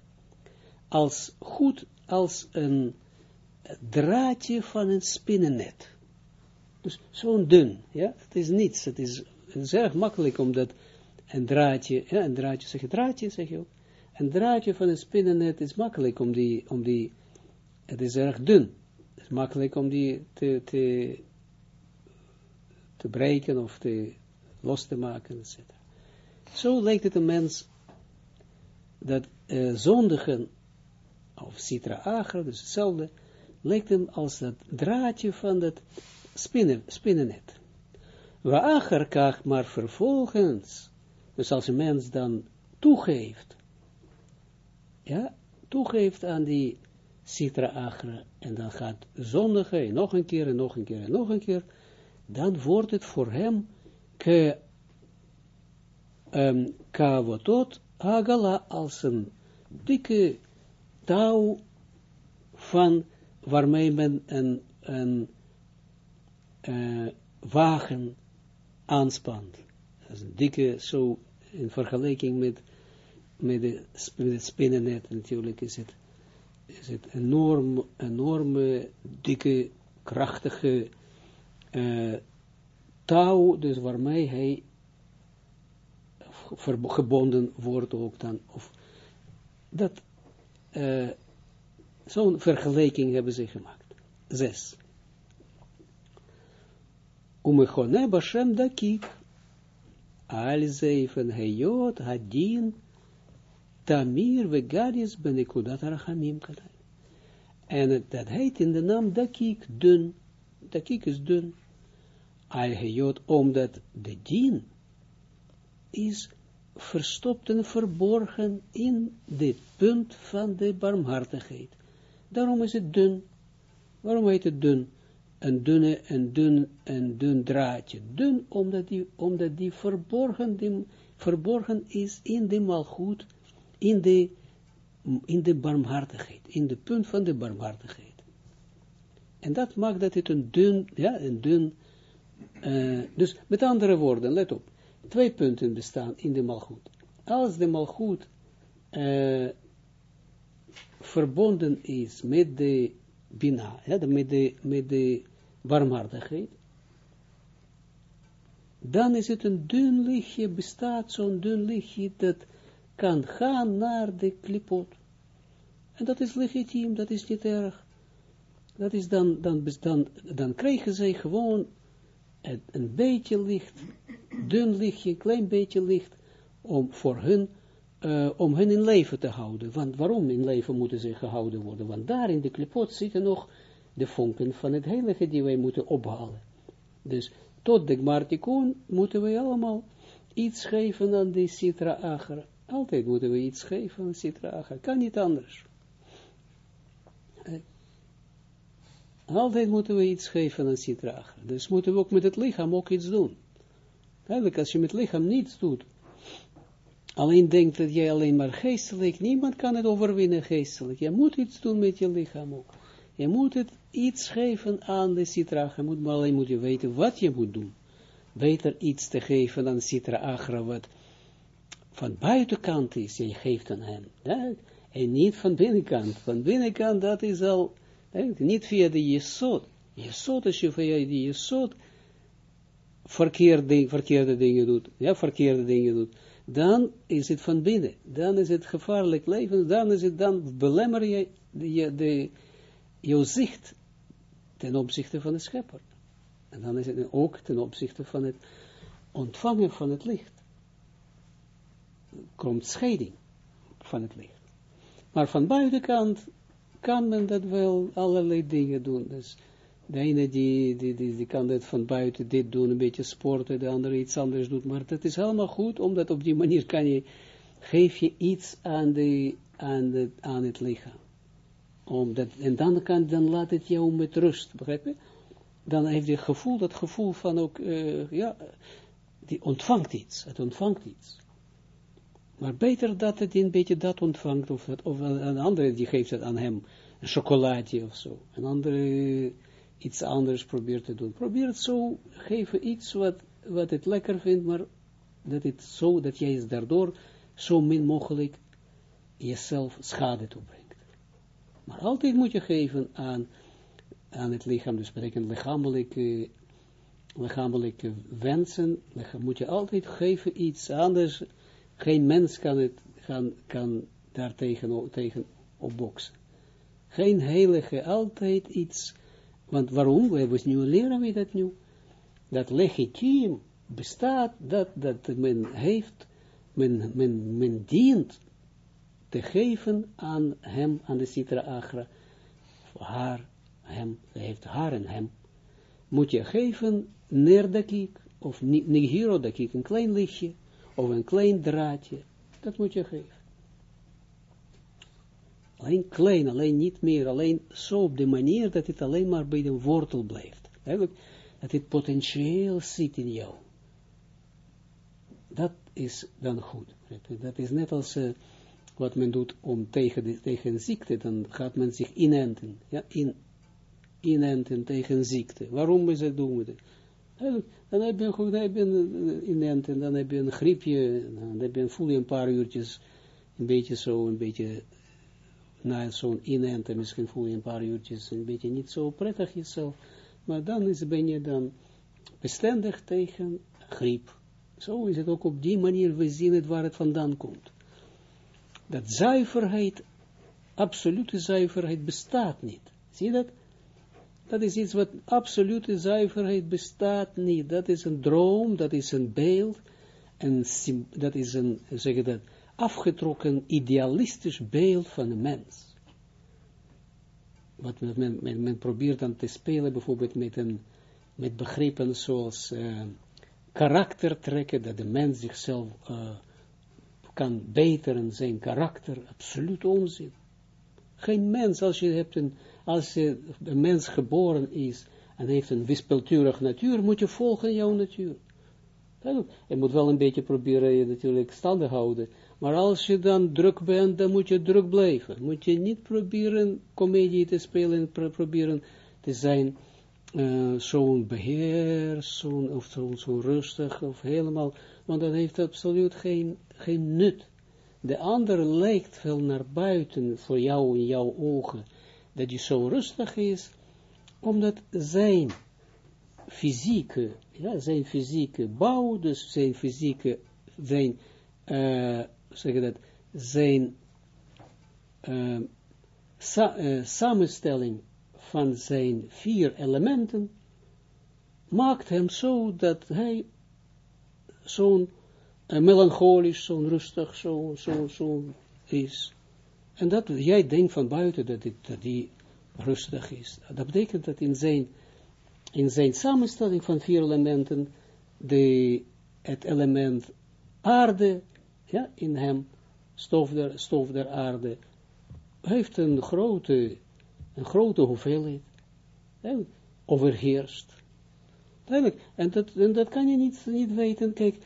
Als goed als een draadje van een spinnennet. Dus zo'n dun, ja, het is niets, het is, het is erg makkelijk omdat een draadje, ja, een draadje, zeg je draadje, zeg je ook, een draadje van een spinnennet is makkelijk om die, om die, het is erg dun, het is makkelijk om die te, te, te breken of te los te maken, etc. Zo lijkt het een mens dat uh, zondigen, of citra agra, dus hetzelfde, lijkt hem als dat draadje van dat spinnen, spinnennet. Waar kach, maar vervolgens, dus als een mens dan toegeeft, ja, toegeeft aan die citra agra, en dan gaat zondigen, en nog een keer, en nog een keer, en nog een keer, dan wordt het voor hem ke um, kavotot agala als een dikke touw van waarmee men een, wagen aanspant. Dat is een dikke, zo in vergelijking met, met, de, met het spinnennet natuurlijk is het, is het enorm, enorme, dikke, krachtige touw, dus waarmee hij gebonden wordt ook dan, of dat, uh, zo'n vergelijking hebben ze gemaakt. Zes. Umechone Bashem dakik, al zeifen heyot hadin, tamir vegadis benekudat arachamim kadai. En dat heet in de naam dakik, dun. Dakik is dun al omdat de dien is verstopt en verborgen in dit punt van de barmhartigheid. Daarom is het dun. Waarom heet het dun? Een dunne, een dun, een dun draadje. Dun, omdat die, omdat die verborgen, die verborgen is in de malgoed, in de, in de barmhartigheid, in de punt van de barmhartigheid. En dat maakt dat het een dun, ja, een dun uh, dus met andere woorden, let op, twee punten bestaan in de malgoed. Als de malgoed uh, verbonden is met de bina, ja, met, de, met de barmhartigheid, dan is het een dun lichtje, bestaat zo'n dun lichtje dat kan gaan naar de klipot. En dat is legitiem, dat is niet erg. Dat is dan, dan, dan, dan krijgen zij gewoon een beetje licht, dun lichtje, een klein beetje licht, om voor hun, uh, om hun in leven te houden. Want waarom in leven moeten ze gehouden worden? Want daar in de klipot zitten nog de vonken van het heilige die wij moeten ophalen. Dus tot de Gmartikun moeten wij allemaal iets geven aan die Sitra. Altijd moeten we iets geven aan Sitra. Kan niet anders. Altijd moeten we iets geven aan Sitra Dus moeten we ook met het lichaam ook iets doen. Als je met lichaam niets doet, alleen denkt dat jij alleen maar geestelijk, niemand kan het overwinnen geestelijk. Je moet iets doen met je lichaam ook. Je moet het iets geven aan de Sitra Je moet, maar alleen moet je weten wat je moet doen. Beter iets te geven aan Sitra Agra, wat van buitenkant is, je geeft aan hem. En niet van binnenkant. Van binnenkant, dat is al Niet via de jesot. Jesot, als je via die jesot verkeerde, verkeerde dingen doet, ja, verkeerde dingen doet, dan is het van binnen. Dan is het gevaarlijk leven, dan is het, dan belemmer je de, de, zicht ten opzichte van de schepper. En dan is het ook ten opzichte van het ontvangen van het licht. Komt scheiding van het licht. Maar van buitenkant kan men dat wel allerlei dingen doen. Dus de ene die, die, die, kan dat van buiten dit doen, een beetje sporten, de andere iets anders doet. Maar dat is helemaal goed, omdat op die manier kan je, geef je iets aan, de, aan, aan het lichaam. Omdat, en dan, kan, dan laat het jou met rust, begrijp je? Dan heeft je gevoel, dat gevoel van ook, uh, ja, die ontvangt iets, het ontvangt iets. Maar beter dat het een beetje dat ontvangt, of, het, of een andere die geeft het aan hem, een chocolaatje of zo. Een andere iets anders probeert te doen. Probeer het zo, geven iets wat, wat het lekker vindt, maar dat het zo, dat jij daardoor zo min mogelijk jezelf schade toebrengt. Maar altijd moet je geven aan, aan het lichaam, dus betekent lichamelijke, lichamelijke wensen, moet je altijd geven iets, anders geen mens kan, het, kan, kan daar tegen, tegen opboksen. Geen heilige, altijd iets, want waarom? We hebben nu leren we dat nu. Dat legitiem bestaat, dat, dat men heeft, men, men, men dient te geven aan hem, aan de Sitra Agra, haar, hem, heeft haar en hem, moet je geven kiek, of nigiro de kiek, een klein lichtje, of een klein draadje, dat moet je geven. Alleen klein, alleen niet meer, alleen zo op de manier dat het alleen maar bij de wortel blijft. Dat het potentieel zit in jou. Dat is dan goed. Dat is net als uh, wat men doet om tegen, tegen ziekte, dan gaat men zich inenten. Ja, in, inenten tegen ziekte. Waarom is het doen we dat? Dan heb je, goed, dan heb je een inenten, dan heb je een griepje, dan heb je, voel je een paar uurtjes, een beetje zo, een beetje na zo'n inenten, misschien voel je een paar uurtjes een beetje niet zo prettig jezelf, maar dan is, ben je dan bestendig tegen griep. Zo is het ook op die manier, we zien het waar het vandaan komt. Dat zuiverheid, absolute zuiverheid bestaat niet. Zie je dat? Dat is iets wat absolute zuiverheid bestaat niet. Dat is een droom, dat is een beeld, en dat is een, zeg je dat, afgetrokken idealistisch beeld van een mens. Wat men, men, probeert dan te spelen, bijvoorbeeld met, een, met begrippen zoals uh, karaktertrekken, dat de mens zichzelf uh, kan beteren zijn karakter, absoluut onzin. Geen mens, als je hebt een, als een mens geboren is en heeft een wispelturig natuur, moet je volgen jouw natuur. Je moet wel een beetje proberen je natuurlijk standig houden, maar als je dan druk bent, dan moet je druk blijven. Moet je niet proberen comedie te spelen, pro proberen te zijn uh, zo'n beheer, zo'n of zo'n zo rustig, of helemaal, want dat heeft absoluut geen, geen nut. De ander lijkt veel naar buiten voor jou in jouw ogen, dat hij zo rustig is, omdat zijn fysieke, ja, zijn fysieke bouw, dus zijn fysieke, zijn uh, zeg dat, zijn uh, sa uh, samenstelling van zijn vier elementen maakt hem zo dat hij zo'n melancholisch, zo'n rustig, zo, zo, zo is. En dat jij denkt van buiten dat, dit, dat die rustig is. Dat betekent dat in zijn, in zijn samenstelling van vier elementen, de, het element aarde ja, in hem, stof der, stof der aarde, heeft een grote, een grote hoeveelheid, overheerst. Duidelijk, en dat, en dat kan je niet, niet weten, kijk,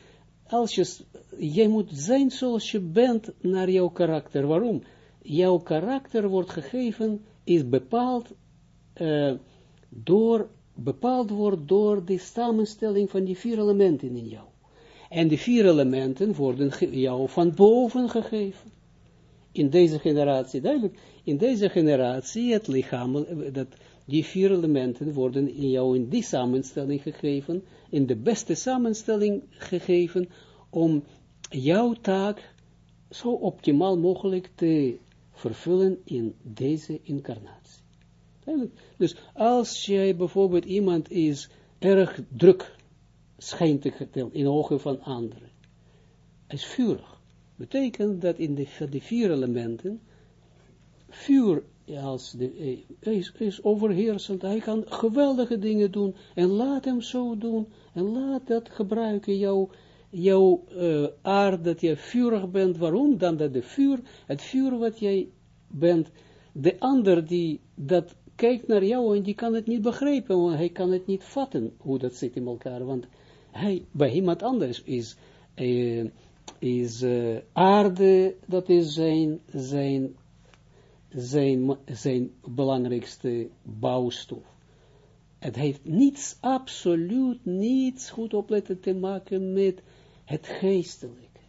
als je, jij moet zijn zoals je bent naar jouw karakter, waarom? Jouw karakter wordt gegeven, is bepaald uh, door, bepaald wordt door de samenstelling van die vier elementen in jou. En de vier elementen worden jou van boven gegeven. in deze generatie, duidelijk, in deze generatie, het lichaam, dat die vier elementen worden in jou in die samenstelling gegeven, in de beste samenstelling gegeven, om jouw taak zo optimaal mogelijk te vervullen in deze incarnatie. Dus als jij bijvoorbeeld iemand is erg druk, schijnt te geteld in ogen van anderen, is vurig, betekent dat in de, de vier elementen, vuur als de, eh, is, is overheersend, hij kan geweldige dingen doen, en laat hem zo doen, en laat dat gebruiken, jouw jouw uh, aard, dat je vurig bent, waarom? Dan dat de vuur, het vuur wat jij bent, de ander die dat kijkt naar jou en die kan het niet begrijpen, want hij kan het niet vatten, hoe dat zit in elkaar, want hij, bij iemand anders is, uh, is uh, aarde, dat is zijn, zijn, zijn, zijn belangrijkste bouwstof. Het heeft niets, absoluut niets, goed opletten, te maken met het geestelijke.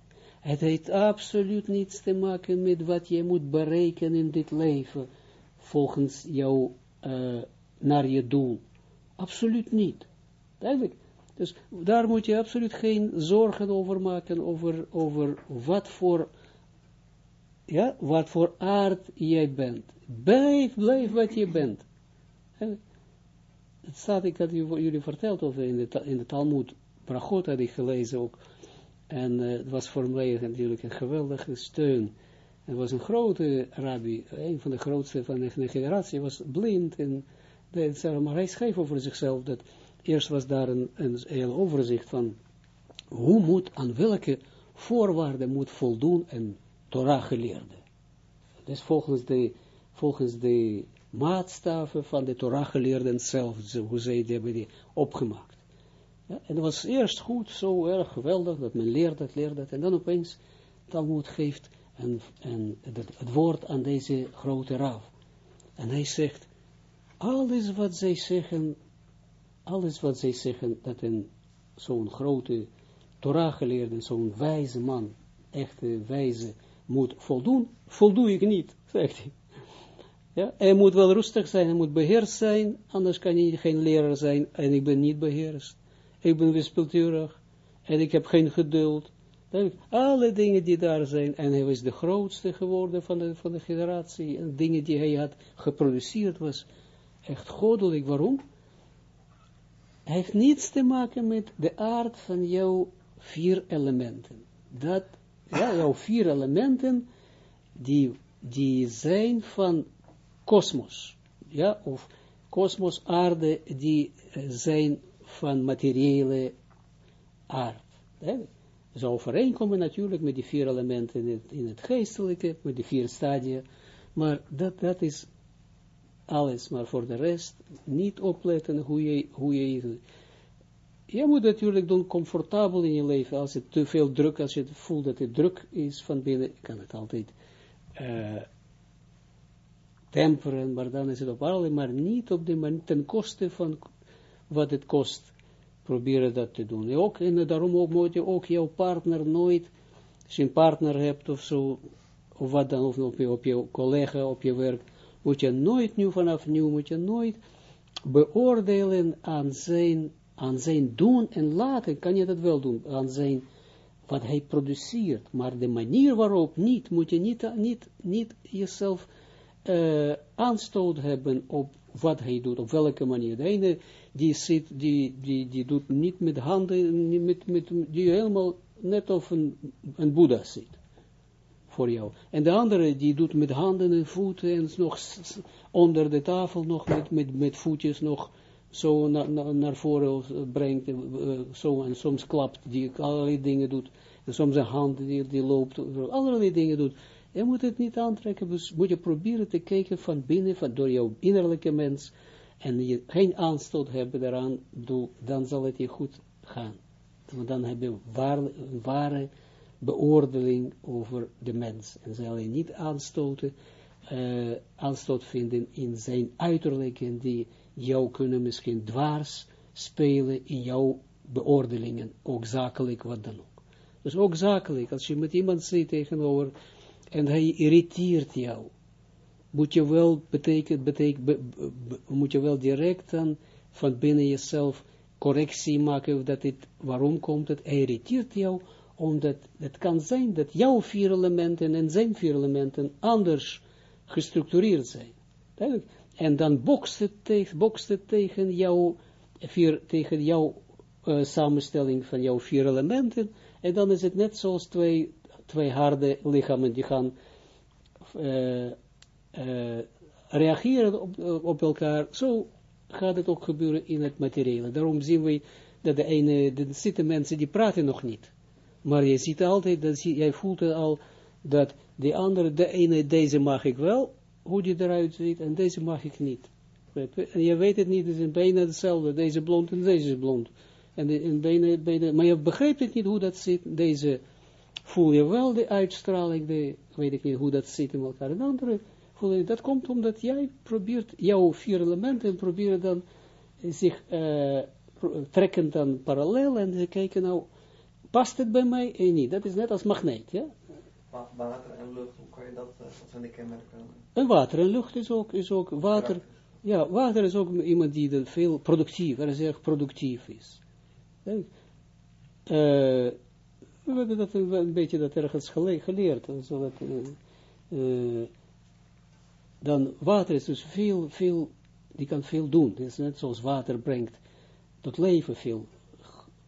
Het heeft absoluut niets te maken met wat je moet bereiken in dit leven, volgens jou, uh, naar je doel. Absoluut niet. Dus daar moet je absoluut geen zorgen over maken, over, over wat voor, ja, wat voor aard jij bent. Blijf, blijf wat je bent. Het staat, ik had jullie verteld over in de, in de Talmud, Brachot had ik gelezen ook, en uh, het was voor mij natuurlijk een geweldige steun. Het was een grote rabbi, een van de grootste van de generatie, was blind en de, maar hij schreef over zichzelf dat eerst was daar een, een heel overzicht van hoe moet, aan welke voorwaarden moet voldoen een Torah geleerde. Dus volgens de, volgens de maatstaven van de Torah geleerden zelf, hoe zij die hebben die opgemaakt. Ja, en het was eerst goed, zo erg geweldig, dat men leert dat, leert dat, en dan opeens Talmud geeft en, en het, het woord aan deze grote raaf. En hij zegt, alles wat zij zeggen, alles wat zij zeggen, dat een zo'n grote Torah geleerde, zo'n wijze man, echte wijze, moet voldoen, voldoe ik niet, zegt hij. Ja, hij moet wel rustig zijn, hij moet beheerst zijn, anders kan hij geen leraar zijn, en ik ben niet beheerst ik ben wispelturig, en ik heb geen geduld. Alle dingen die daar zijn, en hij was de grootste geworden van de, van de generatie, en dingen die hij had geproduceerd, was echt goddelijk. Waarom? Hij heeft niets te maken met de aard van jouw vier elementen. Dat, ja, jouw vier elementen, die, die zijn van kosmos, ja, of kosmos, aarde, die zijn van materiële aard. Hè? Ze overeenkomen natuurlijk met die vier elementen in het, in het geestelijke, met die vier stadia, maar dat, dat is alles, maar voor de rest niet opletten hoe je, hoe je je moet natuurlijk doen comfortabel in je leven, als het te veel druk, als je voelt dat het druk is van binnen, kan het altijd uh, temperen, maar dan is het op allerlei, maar niet op de ten koste van wat het kost, proberen dat te doen. Ook, en daarom ook, moet je ook jouw partner nooit, als je een partner hebt of zo, of wat dan, of op je, op je collega, op je werk, moet je nooit nu vanaf nieuw, moet je nooit beoordelen aan zijn, aan zijn doen en laten, kan je dat wel doen, aan zijn, wat hij produceert, maar de manier waarop niet, moet je niet, niet, niet jezelf uh, aanstoot hebben op wat hij doet, op welke manier. De die zit, die, die, die doet niet met handen, met, met, die helemaal net of een, een Boeddha zit voor jou. En de andere die doet met handen en voeten en nog onder de tafel nog met, met, met voetjes nog zo naar, naar, naar voren brengt, uh, zo en soms klapt, die allerlei dingen doet, en soms een hand die, die loopt, allerlei dingen doet. Je moet het niet aantrekken, dus moet je proberen te kijken van binnen, van door jouw innerlijke mens, en je geen aanstoot hebben daaraan, doe, dan zal het je goed gaan. Want dan heb je een ware beoordeling over de mens. En zal je niet aanstoten, uh, aanstoot vinden in zijn uiterlijke, die jou kunnen misschien dwaars spelen in jouw beoordelingen, ook zakelijk, wat dan ook. Dus ook zakelijk, als je met iemand zit tegenover, en hij irriteert jou, moet je wel, betekent, betekent, moet je wel direct dan van binnen jezelf correctie maken, dat het, waarom komt het, hij irriteert jou, omdat het kan zijn dat jouw vier elementen en zijn vier elementen anders gestructureerd zijn. En dan bokst het tegen, bokst het tegen jouw, vier, tegen jouw uh, samenstelling van jouw vier elementen, en dan is het net zoals twee, twee harde lichamen die gaan uh, uh, reageren op, op elkaar. Zo gaat het ook gebeuren in het materiële. Daarom zien we dat de ene, de zitten mensen die praten nog niet. Maar je ziet altijd, dat jij voelt al dat de andere, de ene, deze mag ik wel, hoe die eruit ziet, en deze mag ik niet. En je weet het niet, het is bijna hetzelfde, deze blond en deze is blond. En, bijna, bijna, maar je begrijpt het niet hoe dat zit, deze voel je wel de uitstraling, de, weet ik niet hoe dat zit in elkaar. En andere dat komt omdat jij probeert, jouw vier elementen proberen dan zich uh, trekken dan parallel en ze kijken nou, past het bij mij en niet. Dat is net als magneet, ja. Water en lucht, hoe kan je dat, wat zijn de kenmerken? En water en lucht is ook, is ook water, ja, water is ook iemand die dan veel productief, erg productief is. Uh, we hebben dat een, een beetje dat ergens gele geleerd, zodat, uh, dan water is dus veel, veel, die kan veel doen. Het is net zoals water brengt tot leven veel,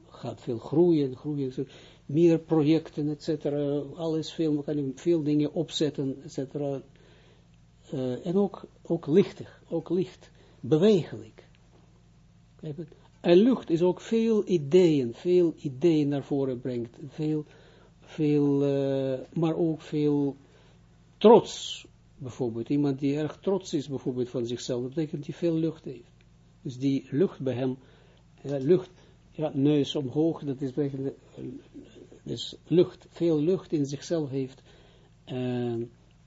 gaat veel groeien, groeien, meer projecten, et cetera, alles veel, kan veel dingen opzetten, et cetera. Uh, en ook, ook lichtig, ook licht, bewegelijk. En lucht is ook veel ideeën, veel ideeën naar voren brengt, veel, veel, uh, maar ook veel trots, bijvoorbeeld. Iemand die erg trots is, bijvoorbeeld van zichzelf, dat betekent die veel lucht heeft. Dus die lucht bij hem, lucht, ja, neus omhoog, dat is eigenlijk, dus lucht, veel lucht in zichzelf heeft, uh,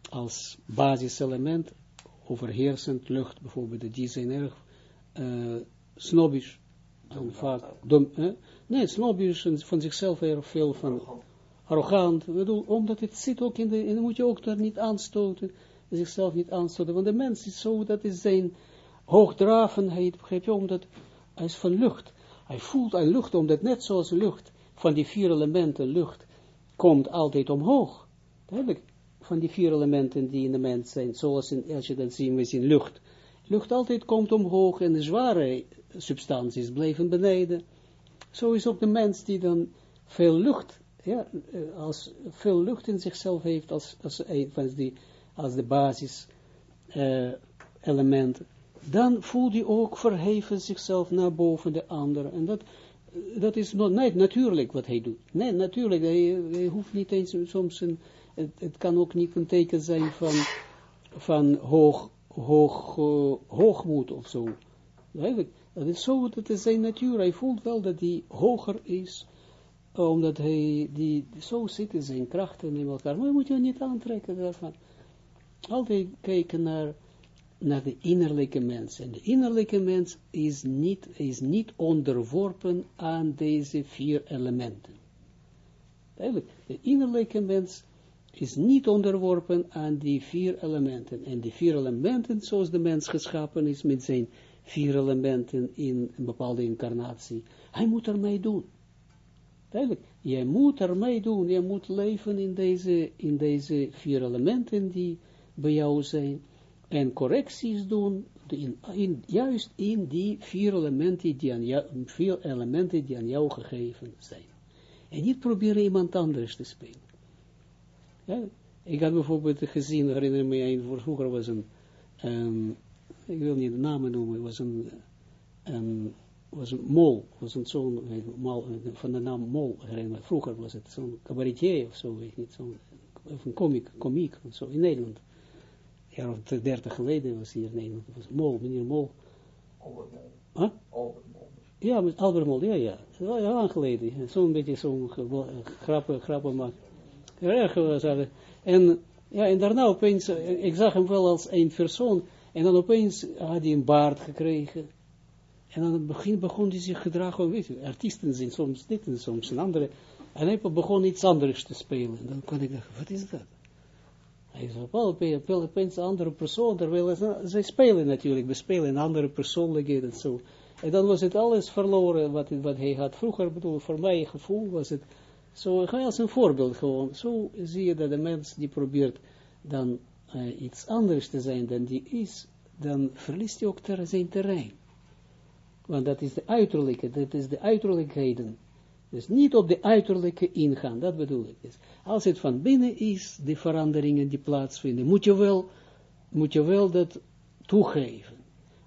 als basiselement, overheersend lucht, bijvoorbeeld, die zijn erg snobbish, dan vaak, dom, eh? nee, snobbish van zichzelf erg veel van, arrogant, bedoel, omdat het zit ook in de, en dan moet je ook daar niet aanstoten, zichzelf niet aanstoten, want de mens is zo, dat is zijn hoogdravendheid, begrijp je, omdat hij is van lucht, hij voelt aan lucht, omdat net zoals lucht, van die vier elementen lucht, komt altijd omhoog, duidelijk, van die vier elementen die in de mens zijn, zoals in, als je dat ziet, we zien lucht, lucht altijd komt omhoog en de zware substanties blijven beneden, zo is ook de mens die dan veel lucht, ja, als veel lucht in zichzelf heeft, als, als, als, die, als de basis uh, element, dan voelt hij ook verheven zichzelf naar boven de andere. En dat, dat is nog niet natuurlijk wat hij doet. Nee, natuurlijk, hij, hoeft niet eens soms, een, het, kan ook niet een teken zijn van, van hoog, hoog, uh, hoogmoed of zo. Dat is zo, dat is zijn natuur. Hij voelt wel dat hij hoger is, omdat hij, die, zo zitten zijn krachten in elkaar. Maar je moet je niet aantrekken daarvan. Altijd kijken naar naar de innerlijke mens. En de innerlijke mens is niet, is niet onderworpen aan deze vier elementen. Eigenlijk, de innerlijke mens is niet onderworpen aan die vier elementen. En die vier elementen, zoals de mens geschapen is met zijn vier elementen in een bepaalde incarnatie, hij moet ermee doen. Duidelijk, jij moet ermee doen, jij moet leven in deze, in deze vier elementen die bij jou zijn en correcties doen, in, in, juist in die vier elementen die, aan jou, vier elementen die aan jou gegeven zijn. En niet proberen iemand anders te spelen. Ja, ik had bijvoorbeeld gezien, herinner me, vroeger was een, um, ik wil niet de namen noemen, was een, um, was een mol, was een zo'n, van de naam mol, herinner vroeger was het zo'n cabaretier of zo, weet niet, zo'n, of een komiek, komiek, zo, in Nederland jaar of dertig geleden was hier Nederland, was Mol, meneer Mol. Albert Mol. Huh? Albert Mol. Ja, met Albert Mol, ja, ja. Ja, lang geleden. Zo'n beetje zo'n grappen, grappen maken. Erg was En, ja, en daarna opeens, ik zag hem wel als een persoon, en dan opeens had hij een baard gekregen. En dan begin, begon hij zich gedragen, weet je, artiesten zijn soms dit en soms een andere. En hij begon iets anders te spelen. En dan kon ik denken, wat is dat? Hij op wel een andere persoon, terwijl ze, spelen natuurlijk, we spelen een andere persoonlijkheden, zo. En dan was het alles verloren, wat, wat hij had vroeger, bedoel, voor mij gevoel was het, zo, als een voorbeeld gewoon, zo zie je dat de mens die probeert dan uh, iets anders te zijn dan die is, dan verliest hij ook ter, zijn terrein. Want dat is de uiterlijke, dat is de uiterlijkheden. Dus niet op de uiterlijke ingaan, dat bedoel ik. Dus als het van binnen is, de veranderingen die plaatsvinden, moet je wel, moet je wel dat toegeven.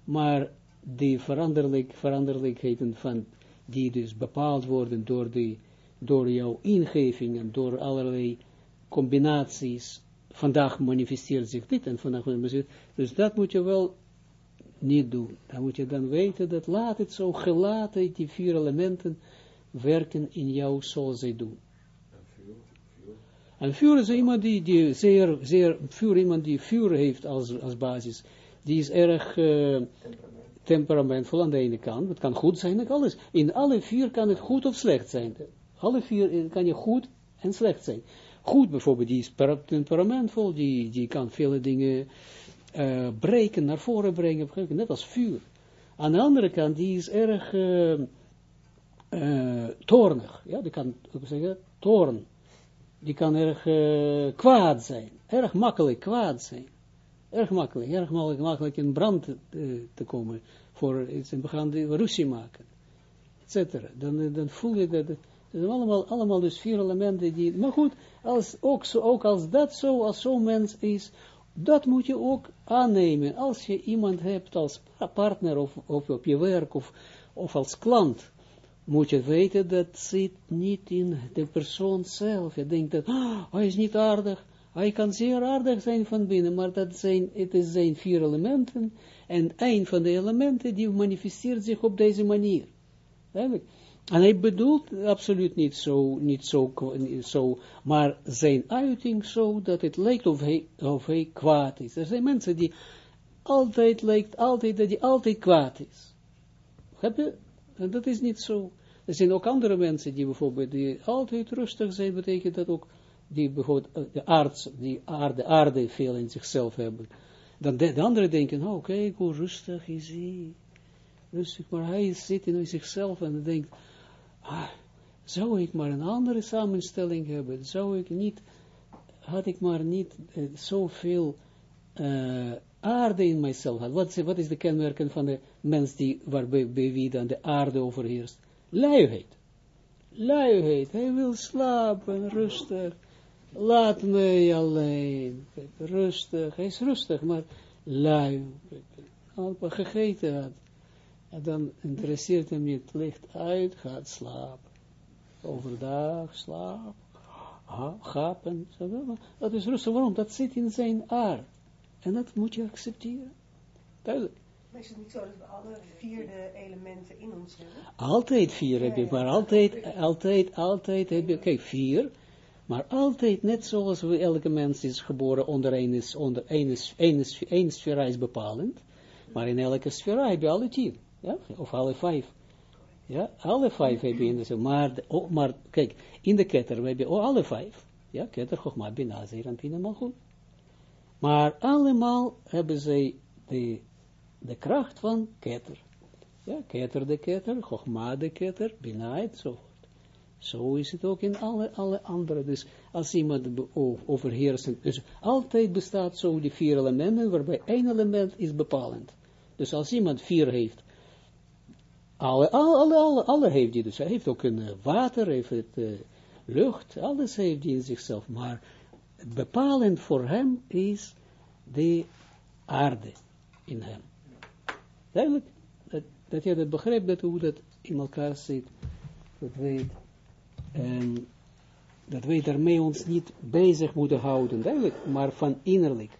Maar die veranderlijk, veranderlijkheden van, die dus bepaald worden door, die, door jouw ingevingen, door allerlei combinaties, vandaag manifesteert zich dit en vandaag manifesteert, dus dat moet je wel niet doen. Dan moet je dan weten dat laat het zo gelaten, die vier elementen, werken in jou zoals zij doen. En vuur is iemand die, die zeer, zeer, vuur, iemand die vuur heeft als, als basis, die is erg uh, temperamentvol aan de ene kant, het kan goed zijn, het alles. In alle vier kan het goed of slecht zijn. Alle vier eh, kan je goed en slecht zijn. Goed bijvoorbeeld, die is temperamentvol, die, die kan vele dingen uh, breken, naar voren brengen, net als vuur. Aan de andere kant, die is erg uh, toornig, ja, die kan, hoe zeggen, toorn. Die kan erg kwaad zijn, erg makkelijk kwaad zijn. Erg makkelijk, erg makkelijk, makkelijk in brand te komen, voor iets, we gaan ruzie maken, etc. Dan, dan voel je dat, het zijn allemaal, allemaal dus vier elementen die, maar goed, als, ook, zo, ook als dat zo, als zo'n mens is, dat moet je ook aannemen. Als je iemand hebt als partner of, of op je werk of, of als klant, moet je weten dat zit niet in de persoon zelf. Je denkt dat, oh, hij is niet aardig. Hij kan zeer aardig zijn van binnen, maar dat zijn, het zijn vier elementen. En een van de elementen die manifesteert zich op deze manier. En hij bedoelt absoluut niet zo, niet zo, zo, maar zijn uiting zo dat het lijkt of hij, of hij kwaad is. Er zijn mensen die altijd lijkt, altijd, dat hij altijd kwaad is. Heb je? En dat is niet zo. Er zijn ook andere mensen die bijvoorbeeld, die altijd rustig zijn, betekent dat ook, die bijvoorbeeld eh, de die aarde, aarde veel in zichzelf hebben. Dan de, de anderen denken, oh kijk hoe rustig is hij. Rustig, maar hij zit in zichzelf en denkt, ah, zou ik maar een andere samenstelling hebben, zou ik niet, had ik maar niet uh, zoveel uh, aarde in mijzelf had. Wat, is de kenmerken van de mens die, waarbij bij wie dan de aarde overheerst? Luiheid. Luiheid. Hij wil slapen, rustig. Laat mij alleen. Rustig. Hij is rustig, maar lui. Al gegeten had. En dan interesseert hem niet, licht uit, gaat slapen. Overdag slaap, gapen, dat is rustig. Waarom? Dat zit in zijn aard. En dat moet je accepteren. Maar is het niet zo dat we alle vierde elementen in ons hebben? Altijd vier heb je, maar altijd, altijd, altijd heb je, kijk, vier, maar altijd, net zoals we, elke mens is geboren onder een, is, onder een, is, een, is, een sfera is bepalend, maar in elke sfera heb je alle tien. Ja, of alle vijf. Ja, alle vijf heb je in de maar, oh, maar kijk, in de ketter heb je oh, alle vijf. Ja, ketter, Chogma, Bina, Zeer en Pina, goed. Maar allemaal hebben zij de, de kracht van ketter. Ja, ketter de ketter, Chogma de ketter, Bina, zo. Zo is het ook in alle, alle andere. Dus als iemand overheersend, dus altijd bestaat zo die vier elementen, waarbij één element is bepalend. Dus als iemand vier heeft, alle, alle, alle, alle heeft hij dus. Hij heeft ook een uh, water, heeft het, uh, lucht, alles heeft hij in zichzelf. Maar bepalend voor hem is de aarde in hem. Duidelijk, dat, dat je dat begrijpt, dat hoe dat in elkaar zit, dat weet, en dat wij daarmee ons niet bezig moeten houden, duidelijk, maar van innerlijk.